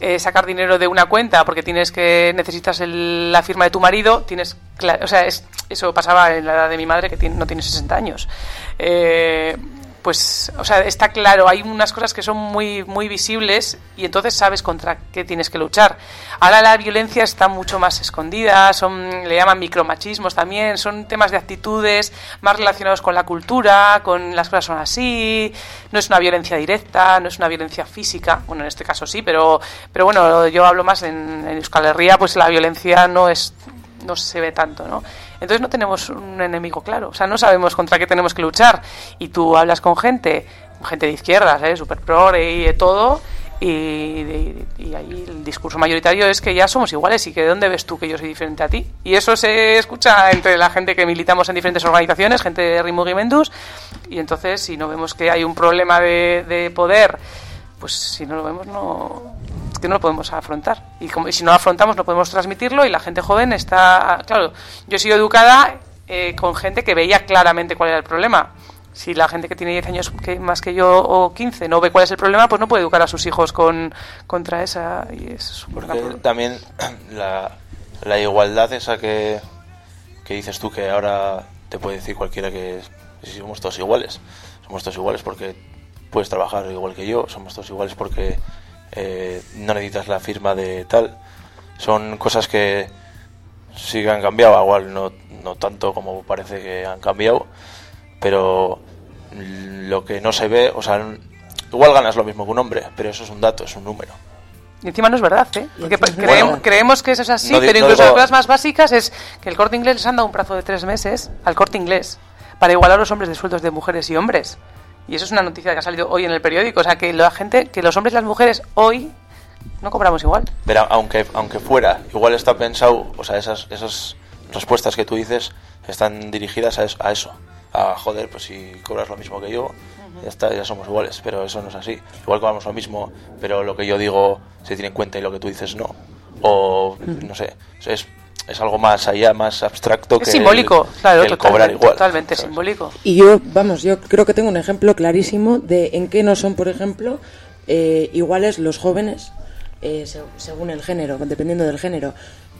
Speaker 12: eh, sacar dinero de una cuenta porque tienes que necesitas el- la firma de tu marido, tienes, o sea, es- eso pasaba en la edad de mi madre que tiene- no tiene 60 años. Eh, pues, o sea, está claro, hay unas cosas que son muy, muy visibles y entonces sabes contra qué tienes que luchar. Ahora la violencia está mucho más escondida, son, le llaman micromachismos también, son temas de actitudes más relacionados con la cultura, con las cosas son así, no es una violencia directa, no es una violencia física, bueno, en este caso sí, pero, pero bueno, yo hablo más en, en Euskal Herria, pues la violencia no es no se ve tanto, ¿no? Entonces no tenemos un enemigo claro, o sea, no sabemos contra qué tenemos que luchar. Y tú hablas con gente, gente de izquierdas, ¿eh? super y de todo, y, y ahí el discurso mayoritario es que ya somos iguales y que de dónde ves tú que yo soy diferente a ti. Y eso se escucha entre la gente que militamos en diferentes organizaciones, gente de Rimugimendus, y entonces si no vemos que hay un problema de, de poder, pues si no lo vemos no es que no lo podemos afrontar. Y, como, y si no lo afrontamos no podemos transmitirlo y la gente joven está claro yo he sido educada eh, con gente que veía claramente cuál era el problema. Si la gente que tiene 10 años que, más que yo o 15 no ve cuál es el problema pues no puede educar a sus hijos con contra esa y es
Speaker 4: Porque también la, la igualdad esa que, que dices tú que ahora te puede decir cualquiera que si somos todos iguales. Somos todos iguales porque puedes trabajar igual que yo, somos todos iguales porque eh, no necesitas la firma de tal. Son cosas que sí que han cambiado, igual no, no tanto como parece que han cambiado, pero lo que no se ve, o sea, igual ganas lo mismo que un hombre, pero eso es un dato, es un número.
Speaker 12: Y encima no es verdad, ¿eh? Porque creem- creemos que eso es así,
Speaker 4: No
Speaker 12: pero
Speaker 4: no
Speaker 12: incluso
Speaker 4: digo-
Speaker 12: las cosas más básicas es que el corte inglés les han dado un plazo de tres meses al corte inglés para igualar los hombres de sueldos de mujeres y hombres. Y eso es una noticia que ha salido hoy en el periódico. O sea, que la gente, que los hombres y las mujeres hoy no cobramos igual.
Speaker 4: Pero aunque, aunque fuera, igual está pensado, o sea, esas, esas respuestas que tú dices están dirigidas a eso, a eso. A joder, pues si cobras lo mismo que yo, ya está, ya somos iguales, pero eso no es así. Igual cobramos lo mismo, pero lo que yo digo se tiene en cuenta y lo que tú dices no. O, no sé, es, es algo más allá, más abstracto que
Speaker 12: Es simbólico,
Speaker 4: el,
Speaker 12: claro,
Speaker 4: que el
Speaker 12: totalmente,
Speaker 4: cobrar igual.
Speaker 12: totalmente
Speaker 4: ¿sabes?
Speaker 12: simbólico.
Speaker 6: Y yo, vamos, yo creo que tengo un ejemplo clarísimo de en qué no son, por ejemplo, eh, iguales los jóvenes eh, se- según el género, dependiendo del género.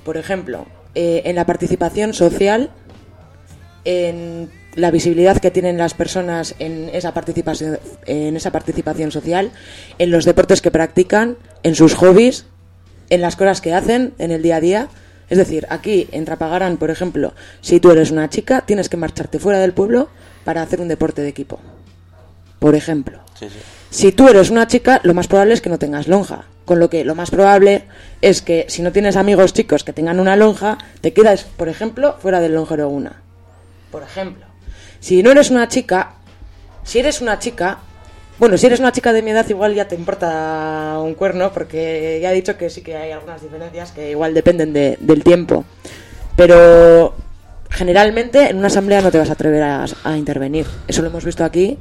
Speaker 6: Por ejemplo, eh, en la participación social, en la visibilidad que tienen las personas en esa participación, en esa participación social, en los deportes que practican, en sus hobbies, en las cosas que hacen en el día a día. Es decir, aquí en Trapagarán, por ejemplo, si tú eres una chica, tienes que marcharte fuera del pueblo para hacer un deporte de equipo. Por ejemplo.
Speaker 4: Sí, sí.
Speaker 6: Si tú eres una chica, lo más probable es que no tengas lonja. Con lo que lo más probable es que si no tienes amigos chicos que tengan una lonja, te quedas, por ejemplo, fuera del lonjero una. Por ejemplo. Si no eres una chica, si eres una chica, bueno, si eres una chica de mi edad igual ya te importa un cuerno porque ya he dicho que sí que hay algunas diferencias que igual dependen de- del tiempo. Pero generalmente en una asamblea no te vas a atrever a, a intervenir. Eso lo hemos visto aquí.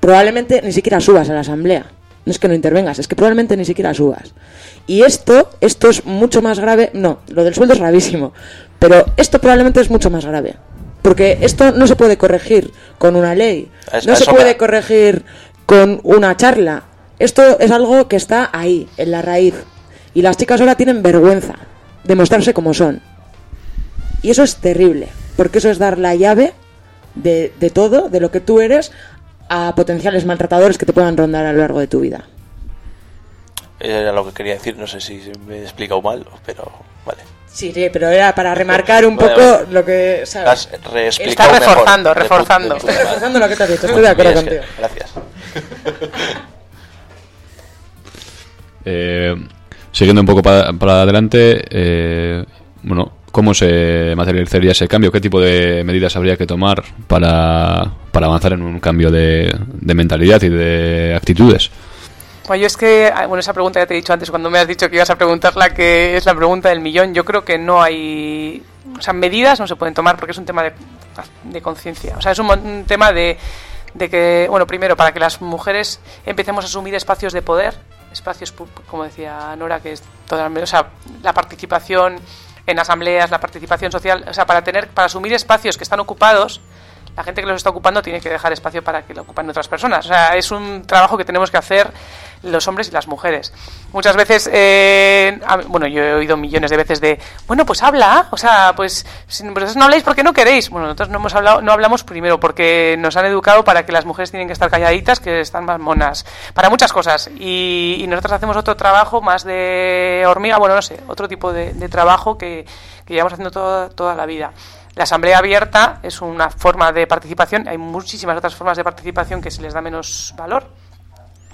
Speaker 6: Probablemente ni siquiera subas a la asamblea. No es que no intervengas, es que probablemente ni siquiera subas. Y esto, esto es mucho más grave. No, lo del sueldo es gravísimo. Pero esto probablemente es mucho más grave. Porque esto no se puede corregir con una ley.
Speaker 4: Es-
Speaker 6: No se puede
Speaker 4: me-
Speaker 6: corregir con una charla. Esto es algo que está ahí, en la raíz. Y las chicas ahora tienen vergüenza de mostrarse como son. Y eso es terrible, porque eso es dar la llave de, de todo, de lo que tú eres, a potenciales maltratadores que te puedan rondar a lo largo de tu vida.
Speaker 4: Era lo que quería decir, no sé si me he explicado mal, pero vale.
Speaker 6: Sí, sí, pero era para remarcar un poco
Speaker 4: vale.
Speaker 6: lo que... ¿sabes?
Speaker 4: Has reexplicado
Speaker 12: Está reforzando, reforzando.
Speaker 6: reforzando lo que te has dicho, estoy de acuerdo contigo.
Speaker 4: Gracias.
Speaker 5: Eh, siguiendo un poco pa- para adelante, eh, bueno, ¿cómo se materializaría ese cambio? ¿Qué tipo de medidas habría que tomar para, para avanzar en un cambio de, mentalidad y de actitudes?
Speaker 12: Pues ah, bueno, esa pregunta ya te he dicho antes cuando me has dicho que ibas a preguntarla, que es la pregunta del millón. Yo creo que no hay, o sea, medidas no se pueden tomar porque es un tema de, de conciencia. O sea, es un, un tema de, de que, bueno, primero, para que las mujeres empecemos a asumir espacios de poder, espacios, como decía Nora, que es totalmente, o sea, la participación en asambleas, la participación social, o sea, para tener, para asumir espacios que están ocupados, la gente que los está ocupando tiene que dejar espacio para que lo ocupen otras personas. O sea, es un trabajo que tenemos que hacer los hombres y las mujeres. Muchas veces, eh, bueno, yo he oído millones de veces de, bueno, pues habla, o sea, pues vosotros no habláis porque no queréis. Bueno, nosotros no hemos hablado, no hablamos primero porque nos han educado para que las mujeres tienen que estar calladitas, que están más monas, para muchas cosas. Y, y nosotros hacemos otro trabajo más de hormiga, bueno, no sé, otro tipo de, de trabajo que, que llevamos haciendo toda, toda la vida. La asamblea abierta es una forma de participación, hay muchísimas otras formas de participación que se les da menos valor.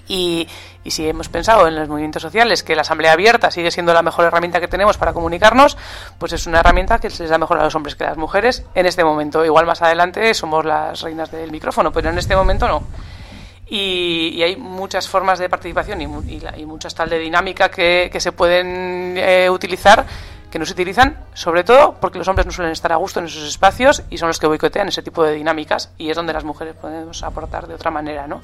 Speaker 12: Y, y si hemos pensado en los movimientos sociales que la asamblea abierta sigue siendo la mejor herramienta que tenemos para comunicarnos, pues es una herramienta que se les da mejor a los hombres que a las mujeres en este momento. Igual más adelante somos las reinas del micrófono, pero en este momento no. Y, hay muchas formas de participación y, y muchas tal de dinámica que, que se pueden eh, utilizar que no se utilizan, sobre todo porque los hombres no suelen estar a gusto en esos espacios y son los que boicotean ese tipo de dinámicas y es donde las mujeres podemos aportar de otra manera, ¿no?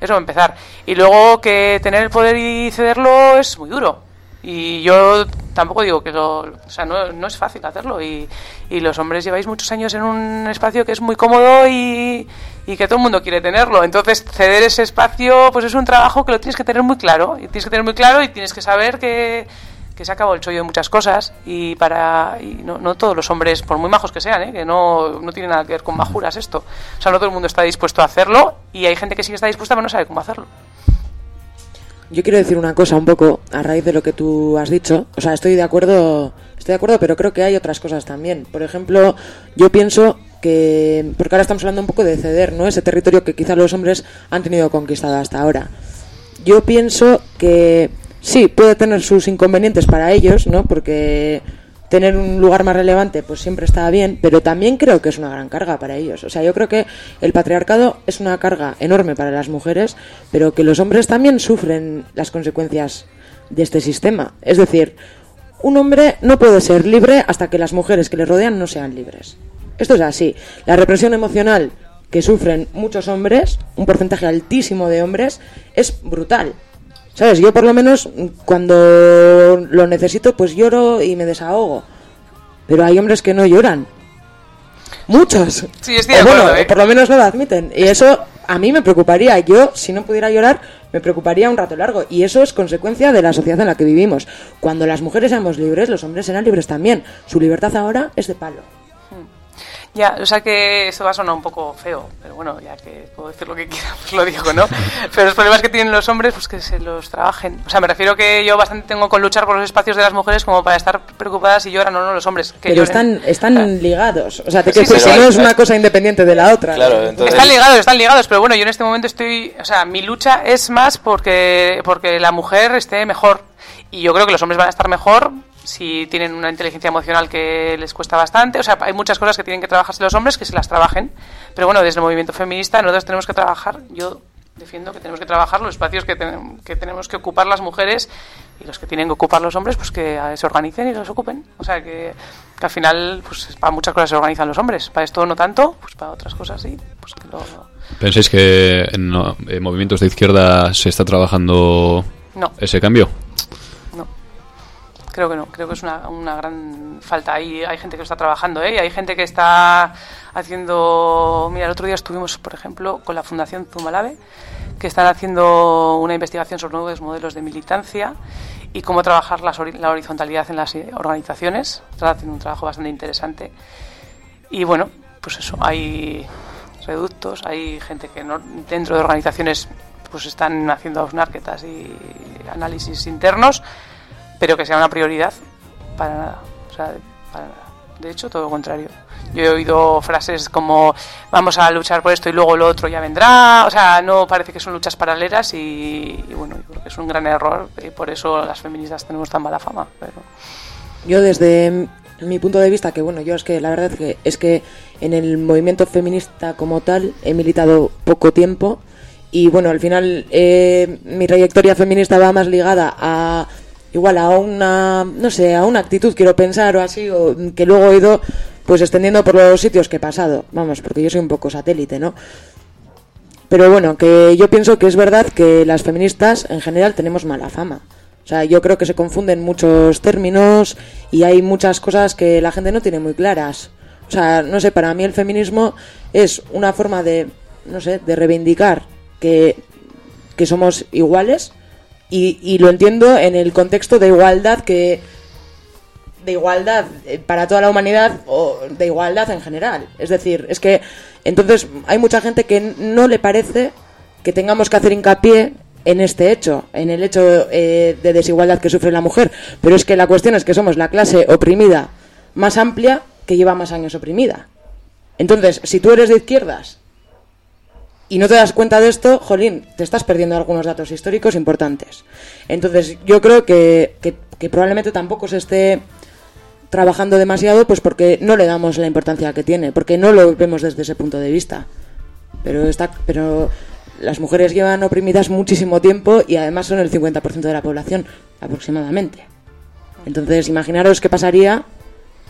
Speaker 12: Eso va a empezar. Y luego que tener el poder y cederlo es muy duro. Y yo tampoco digo que lo, o sea, no, no es fácil hacerlo. Y, y los hombres lleváis muchos años en un espacio que es muy cómodo y, y que todo el mundo quiere tenerlo. Entonces, ceder ese espacio, pues es un trabajo que lo tienes que tener muy claro. Y tienes que tener muy claro y tienes que saber que, que se acabó el chollo de muchas cosas. Y para y no, todos los hombres, por muy majos que sean, ¿eh? que no, no tiene nada que ver con majuras esto. O sea, no todo el mundo está dispuesto a hacerlo y hay gente que sí está dispuesta, pero no sabe cómo hacerlo.
Speaker 6: Yo quiero decir una cosa un poco a raíz de lo que tú has dicho. O sea, estoy de acuerdo, estoy de acuerdo, pero creo que hay otras cosas también. Por ejemplo, yo pienso que porque ahora estamos hablando un poco de ceder, ¿no? Ese territorio que quizá los hombres han tenido conquistado hasta ahora. Yo pienso que sí, puede tener sus inconvenientes para ellos, ¿no? Porque tener un lugar más relevante pues siempre está bien, pero también creo que es una gran carga para ellos. O sea, yo creo que el patriarcado es una carga enorme para las mujeres, pero que los hombres también sufren las consecuencias de este sistema. Es decir, un hombre no puede ser libre hasta que las mujeres que le rodean no sean libres. Esto es así. La represión emocional que sufren muchos hombres, un porcentaje altísimo de hombres, es brutal. ¿Sabes? Yo por lo menos cuando lo necesito pues lloro y me desahogo. Pero hay hombres que no lloran. Muchos.
Speaker 12: Sí, estoy de
Speaker 6: bueno,
Speaker 12: ¿eh?
Speaker 6: por lo menos no lo admiten. Y eso a mí me preocuparía. Yo, si no pudiera llorar, me preocuparía un rato largo. Y eso es consecuencia de la sociedad en la que vivimos. Cuando las mujeres seamos libres, los hombres serán libres también. Su libertad ahora es de palo.
Speaker 12: Ya, o sea que eso va a sonar un poco feo, pero bueno, ya que puedo decir lo que quiera, pues lo digo, ¿no? Pero los problemas que tienen los hombres, pues que se los trabajen. O sea, me refiero que yo bastante tengo con luchar por los espacios de las mujeres como para estar preocupadas si lloran o no los hombres. Que
Speaker 6: Pero
Speaker 12: lloren.
Speaker 6: están, están ligados. O sea, te
Speaker 12: Sí, sí.
Speaker 6: no es una cosa independiente de la otra.
Speaker 12: Están ligados, están ligados, pero bueno, yo en este momento estoy, o sea, mi lucha es más porque, porque la mujer esté mejor. Y yo creo que los hombres van a estar mejor si tienen una inteligencia emocional que les cuesta bastante. O sea, hay muchas cosas que tienen que trabajarse los hombres que se las trabajen. Pero bueno, desde el movimiento feminista nosotros tenemos que trabajar, yo defiendo que tenemos que trabajar los espacios que, ten- que tenemos que ocupar las mujeres y los que tienen que ocupar los hombres, pues que eh, se organicen y los ocupen. O sea, que, que al final, pues para muchas cosas se organizan los hombres. Para esto no tanto, pues para otras cosas sí. Pues que lo,
Speaker 5: ¿Pensáis que en, movimientos de izquierda se está trabajando
Speaker 12: No.
Speaker 5: ese cambio?
Speaker 12: Creo que no, creo que es una, una gran falta. Hay, hay gente que está trabajando, ¿eh? Hay gente que está haciendo... Mira, el otro día estuvimos, por ejemplo, con la Fundación Zumalave, que están haciendo una investigación sobre nuevos modelos de militancia y cómo trabajar ori- la horizontalidad en las eh, organizaciones. Están haciendo un trabajo bastante interesante. Y bueno, pues eso, hay reductos, hay gente que no, dentro de organizaciones pues están haciendo snarketas y análisis internos, pero que sea una prioridad para nada. O sea, para nada. De hecho, todo lo contrario. Yo he oído frases como vamos a luchar por esto y luego lo otro ya vendrá. O sea, no parece que son luchas paralelas y, y bueno, yo creo que es un gran error y por eso las feministas tenemos tan mala fama. Pero...
Speaker 6: Yo desde mi punto de vista, que bueno, yo es que la verdad que es que en el movimiento feminista como tal he militado poco tiempo y bueno, al final eh, mi trayectoria feminista va más ligada a igual a una, no sé, a una actitud quiero pensar o así, o que luego he ido pues extendiendo por los sitios que he pasado, vamos, porque yo soy un poco satélite, ¿no? Pero bueno, que yo pienso que es verdad que las feministas en general tenemos mala fama. O sea, yo creo que se confunden muchos términos y hay muchas cosas que la gente no tiene muy claras. O sea, no sé, para mí el feminismo es una forma de, no sé, de reivindicar que, que somos iguales y, y lo entiendo en el contexto de igualdad que de igualdad eh, para toda la humanidad o de igualdad en general. Es decir, es que entonces hay mucha gente que no le parece que tengamos que hacer hincapié en este hecho, en el hecho eh, de desigualdad que sufre la mujer. Pero es que la cuestión es que somos la clase oprimida más amplia que lleva más años oprimida. Entonces, si tú eres de izquierdas y no te das cuenta de esto, jolín, te estás perdiendo algunos datos históricos importantes. Entonces, yo creo que, probablemente tampoco se esté trabajando demasiado, pues porque no le damos la importancia que tiene, porque no lo vemos desde ese punto de vista. Pero está, pero las mujeres llevan oprimidas muchísimo tiempo y además son el 50% de la población aproximadamente. Entonces, imaginaros qué pasaría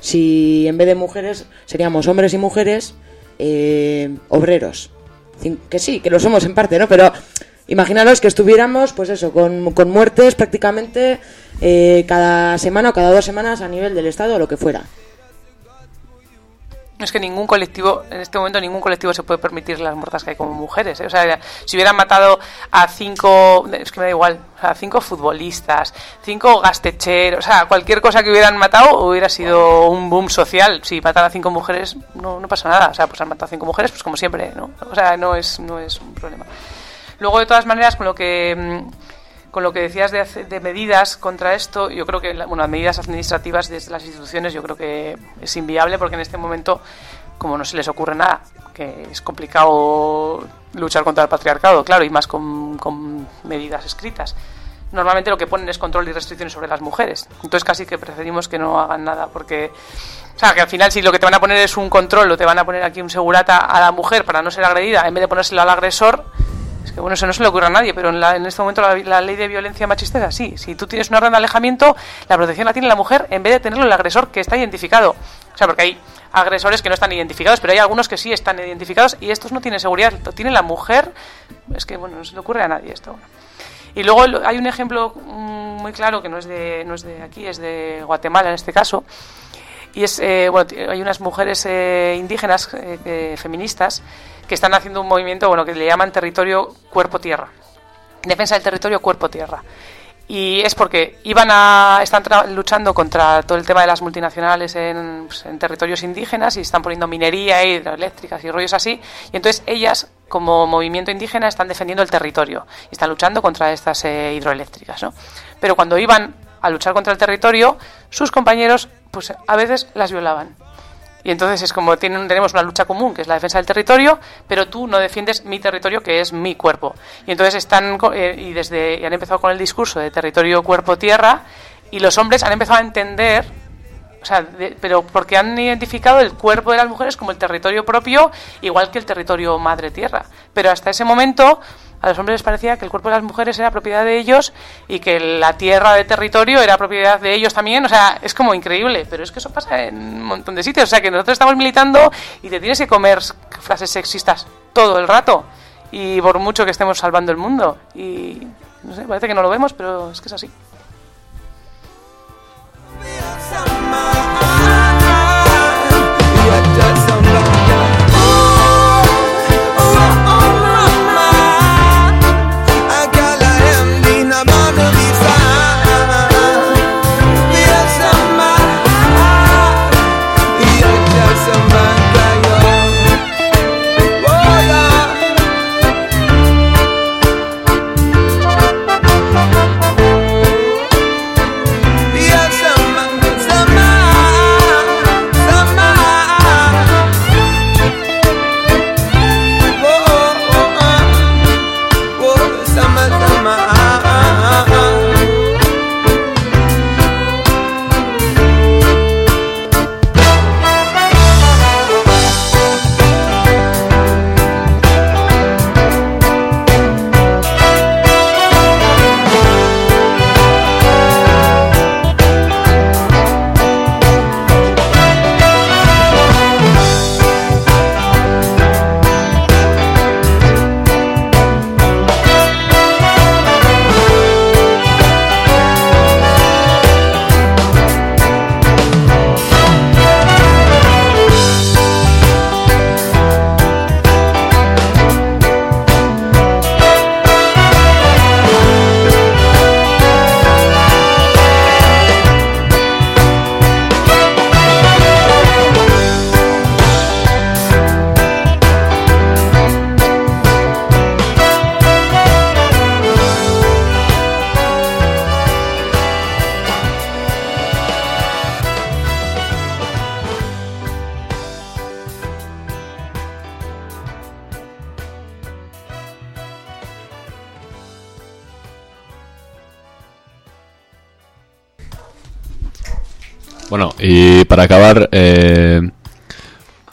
Speaker 6: si en vez de mujeres seríamos hombres y mujeres eh, obreros. Que sí, que lo somos en parte, ¿no? Pero imaginaros que estuviéramos, pues eso, con, con muertes prácticamente eh, cada semana o cada dos semanas a nivel del Estado o lo que fuera.
Speaker 12: Es que ningún colectivo, en este momento ningún colectivo se puede permitir las muertas que hay como mujeres. ¿eh? O sea, si hubieran matado a cinco, es que me da igual, sea, cinco futbolistas, cinco gastecheros, o sea, cualquier cosa que hubieran matado hubiera sido un boom social. Si matan a cinco mujeres, no, no pasa nada. O sea, pues han matado a cinco mujeres, pues como siempre, ¿no? O sea, no es, no es un problema. Luego, de todas maneras, con lo que mm, con lo que decías de, medidas contra esto, yo creo que bueno, las medidas administrativas desde las instituciones yo creo que es inviable porque en este momento, como no se les ocurre nada, que es complicado luchar contra el patriarcado, claro, y más con, con medidas escritas. normalmente lo que ponen es control y restricciones sobre las mujeres. Entonces casi que preferimos que no hagan nada, porque, o sea, que al final si lo que te van a poner es un control o te van a poner aquí un segurata a la mujer para no ser agredida, en vez de ponérselo al agresor, que bueno, eso no se le ocurre a nadie, pero en, la- en este momento la, ley de violencia machista es así. Si tú tienes una orden de alejamiento, la protección la tiene la mujer en vez de tenerlo el agresor que está identificado. O sea, porque hay agresores que no están identificados, pero hay algunos que sí están identificados y estos no tienen seguridad, lo tiene la mujer. Es que bueno, no se le ocurre a nadie esto. Y luego hay un ejemplo mm, muy claro que no es de, no es de aquí, es de Guatemala en este caso. Y es, eh, bueno, hay unas mujeres eh, indígenas eh, feministas que están haciendo un movimiento bueno, que le llaman territorio cuerpo-tierra. Defensa del territorio cuerpo-tierra. Y es porque iban a, están luchando contra todo el tema de las multinacionales en, pues, territorios indígenas y están poniendo minería, hidroeléctricas y rollos así. Y entonces ellas, como movimiento indígena, están defendiendo el territorio y están luchando contra estas eh, hidroeléctricas. ¿no? Pero cuando iban a luchar contra el territorio, sus compañeros, pues a veces las violaban. Y entonces es como tienen, tenemos una lucha común, que es la defensa del territorio, pero tú no defiendes mi territorio, que es mi cuerpo. Y entonces están, eh, y desde, y han empezado con el discurso de territorio, cuerpo, tierra, y los hombres han empezado a entender, o sea, de- pero porque han identificado el cuerpo de las mujeres como el territorio propio, igual que el territorio madre-tierra. Pero hasta ese momento a los hombres les parecía que el cuerpo de las mujeres era propiedad de ellos y que la tierra de territorio era propiedad de ellos también. O sea, es como increíble, pero es que eso pasa en un montón de sitios. O sea, que nosotros estamos militando y te tienes que comer frases sexistas todo el rato. Y por mucho que estemos salvando el mundo. Y no sé, parece que no lo vemos, pero es que es así.
Speaker 5: Para acabar, eh,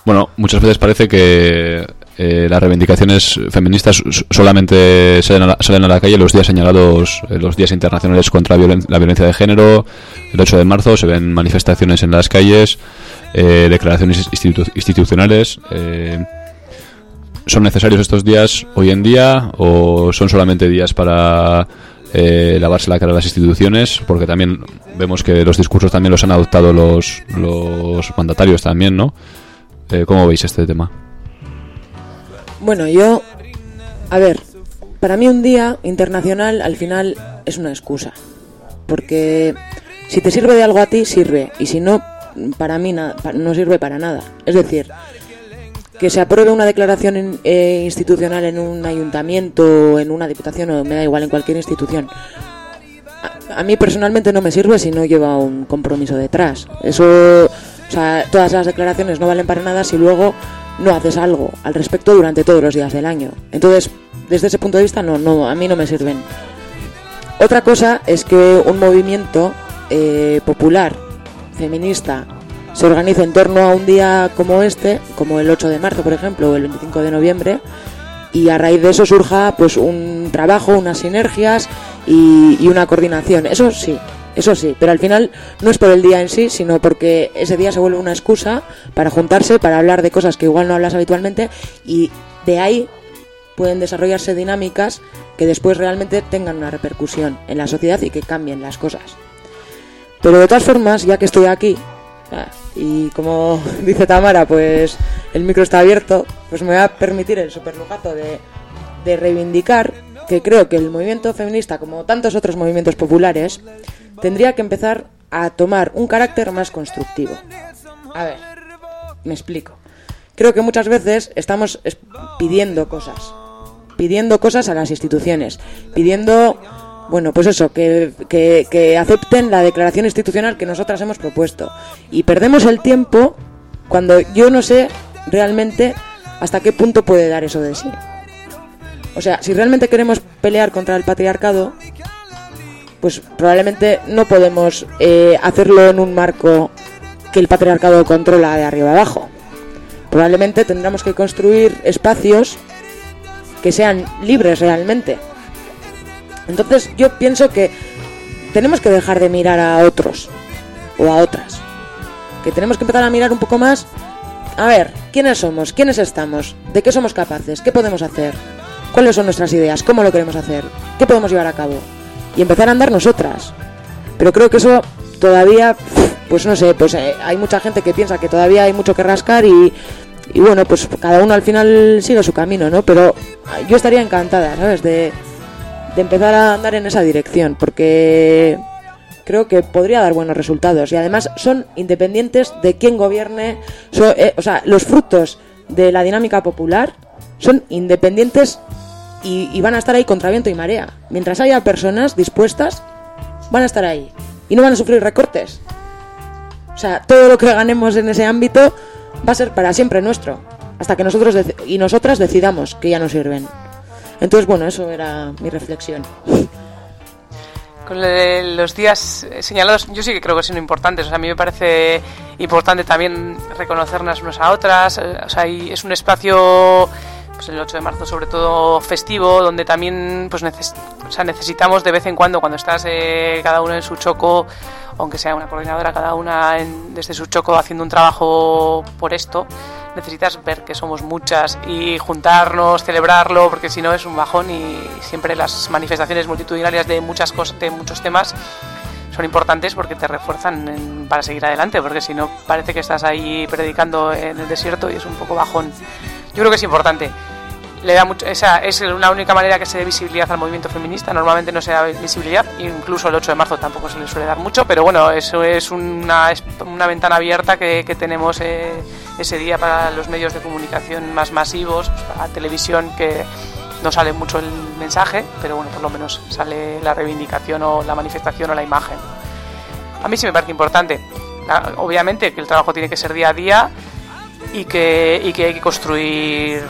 Speaker 5: bueno, muchas veces parece que eh, las reivindicaciones feministas solamente salen a, la, calle los días señalados, eh, los días internacionales contra la violencia de género. El 8 de marzo se ven manifestaciones en las calles, eh, declaraciones institu- institucionales. eh, ¿Son necesarios estos días hoy en día o son solamente días para eh, lavarse la cara a las instituciones? Porque también vemos que los discursos también los han adoptado los, los mandatarios también, ¿no? Eh, ¿Cómo veis este tema?
Speaker 6: Bueno, yo, a ver, para mí un día internacional al final es una excusa. Porque si te sirve de algo a ti, sirve. Y si no, para mí no sirve para nada. Es decir, que se apruebe una declaración in- eh, institucional en un ayuntamiento, en una diputación o me da igual, en cualquier institución. A, a mí personalmente no me sirve si no lleva un compromiso detrás. Eso, o sea, todas las declaraciones no valen para nada si luego no haces algo al respecto durante todos los días del año. Entonces, desde ese punto de vista, no, no, a mí no me sirven. Otra cosa es que un movimiento eh, popular, feminista, se organice en torno a un día como este, como el 8 de marzo, por ejemplo, o el 25 de noviembre, y a raíz de eso surja pues un trabajo, unas sinergias y, y una coordinación. Eso sí, eso sí, pero al final no es por el día en sí, sino porque ese día se vuelve una excusa para juntarse, para hablar de cosas que igual no hablas habitualmente y de ahí pueden desarrollarse dinámicas que después realmente tengan una repercusión en la sociedad y que cambien las cosas. Pero de todas formas, ya que estoy aquí, y como dice Tamara, pues el micro está abierto, pues me voy a permitir el superlujazo de, de reivindicar que creo que el movimiento feminista, como tantos otros movimientos populares, tendría que empezar a tomar un carácter más constructivo. A ver, me explico. Creo que muchas veces estamos es- pidiendo cosas, pidiendo cosas a las instituciones, pidiendo, bueno, pues eso, que, que- acepten la declaración institucional que nosotras hemos propuesto. Y perdemos el tiempo cuando yo no sé realmente hasta qué punto puede dar eso de sí. O sea, si realmente queremos pelear contra el patriarcado, pues probablemente no podemos eh, hacerlo en un marco que el patriarcado controla de arriba abajo. Probablemente tendremos que construir espacios que sean libres realmente. Entonces yo pienso que tenemos que dejar de mirar a otros o a otras. Que tenemos que empezar a mirar un poco más. A ver, ¿quiénes somos? ¿Quiénes estamos? ¿De qué somos capaces? ¿Qué podemos hacer? ¿Cuáles son nuestras ideas? ¿Cómo lo queremos hacer? ¿Qué podemos llevar a cabo? Y empezar a andar nosotras. Pero creo que eso todavía, pues no sé, pues eh, hay mucha gente que piensa que todavía hay mucho que rascar y, y bueno, pues cada uno al final sigue su camino, ¿no? Pero yo estaría encantada, ¿sabes? De, de empezar a andar en esa dirección, porque creo que podría dar buenos resultados y además son independientes de quién gobierne, so- eh, o sea, los frutos de la dinámica popular son independientes y, van a estar ahí contra viento y marea. Mientras haya personas dispuestas, van a estar ahí y no van a sufrir recortes. O sea, todo lo que ganemos en ese ámbito va a ser para siempre nuestro, hasta que nosotros y nosotras decidamos que ya no sirven. Entonces, bueno, eso era mi reflexión.
Speaker 12: Con los días eh, señalados, yo sí que creo que son importantes. O sea, a mí me parece importante también reconocernos unas a otras. eh, O sea, es un espacio, pues el 8 de marzo sobre todo festivo, donde también pues o sea, necesitamos de vez en cuando, cuando estás eh, cada uno en su choco, aunque sea una coordinadora, cada una en- desde su choco haciendo un trabajo por esto, necesitas ver que somos muchas y juntarnos, celebrarlo, porque si no es un bajón y siempre las manifestaciones multitudinarias de muchas cosas, de muchos temas son importantes porque te refuerzan para seguir adelante, porque si no parece que estás ahí predicando en el desierto y es un poco bajón. Yo creo que es importante. Le da mucho, esa es la única manera que se dé visibilidad al movimiento feminista. Normalmente no se da visibilidad, incluso el 8 de marzo tampoco se le suele dar mucho, pero bueno, eso es una, una ventana abierta que, que tenemos eh, ese día para los medios de comunicación más masivos, la televisión que no sale mucho el mensaje, pero bueno, por lo menos sale la reivindicación o la manifestación o la imagen. A mí sí me parece importante. La- obviamente que el trabajo tiene que ser día a día y que, y que hay que construir.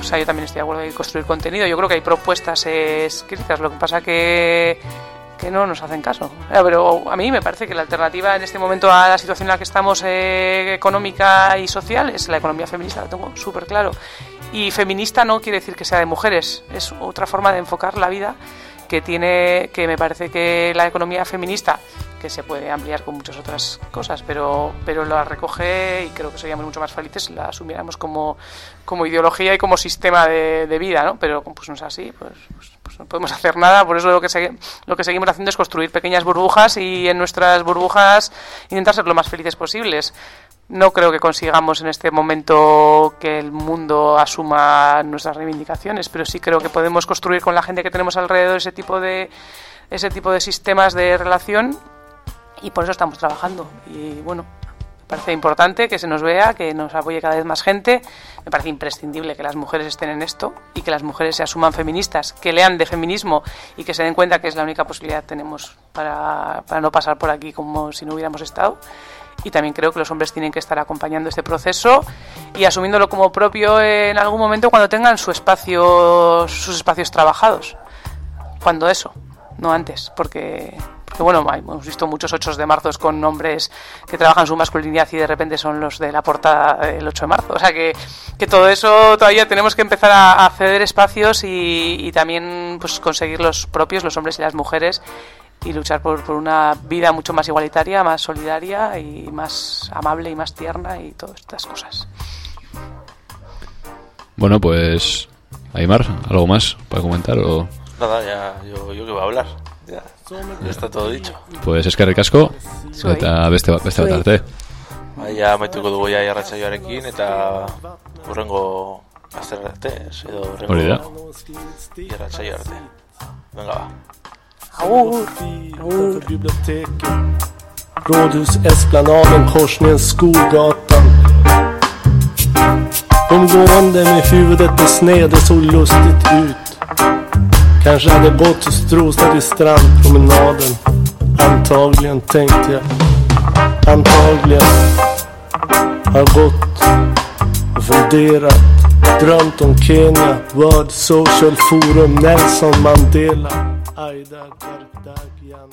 Speaker 12: O sea, yo también estoy de acuerdo que construir contenido. Yo creo que hay propuestas escritas, lo que pasa que, que no nos hacen caso. Pero a mí me parece que la alternativa en este momento a la situación en la que estamos eh, económica y social es la economía feminista, lo tengo súper claro. Y feminista no quiere decir que sea de mujeres, es otra forma de enfocar la vida que tiene, que me parece que la economía feminista, que se puede ampliar con muchas otras cosas, pero, pero la recoge y creo que seríamos mucho más felices si la asumiéramos como, como ideología y como sistema de, de vida, ¿no? Pero pues no es así, pues, pues, pues no podemos hacer nada, por eso lo que, segui- lo que seguimos haciendo es construir pequeñas burbujas y en nuestras burbujas intentar ser lo más felices posibles. No creo que consigamos en este momento que el mundo asuma nuestras reivindicaciones, pero sí creo que podemos construir con la gente que tenemos alrededor ese tipo de ese tipo de sistemas de relación y por eso estamos trabajando. Y bueno, parece importante que se nos vea, que nos apoye cada vez más gente. Me parece imprescindible que las mujeres estén en esto y que las mujeres se asuman feministas, que lean de feminismo y que se den cuenta que es la única posibilidad que tenemos para, para no pasar por aquí como si no hubiéramos estado. Y también creo que los hombres tienen que estar acompañando este proceso y asumiéndolo como propio en algún momento cuando tengan su espacio, sus espacios trabajados. Cuando eso, no antes, porque, porque bueno, hemos visto muchos 8 de marzo con nombres que trabajan su masculinidad y de repente son los de la portada del 8 de marzo. O sea que, que todo eso todavía tenemos que empezar a, a ceder espacios y, y también pues conseguir los propios, los hombres y las mujeres, y luchar por, por una vida mucho más igualitaria, más solidaria y más amable y más tierna y todas estas cosas.
Speaker 5: Bueno, pues. Aymar, ¿algo más para comentar? O...
Speaker 4: Nada, ya, yo, yo que voy a hablar. Ya, ya está todo dicho.
Speaker 5: Pues eskerrik asko, eta beste, beste bat arte.
Speaker 4: Baina amaituko dugu ja irratsaioarekin eta urrengo azter arte, edo urrengo
Speaker 5: Hori da.
Speaker 4: irratsaio arte. Venga, ba.
Speaker 12: Agur.
Speaker 13: Utanför biblioteket Rådhusesplanaden, korsningen Skogatan Hon gående med huvudet i sned, det såg lustigt ut Kanske hade gått och strosat i strandpromenaden. Antagligen, tänkte jag. Antagligen Har gått och funderat. Drömt om Kenya, World Social Forum, Nelson Mandela. Aida Gardagian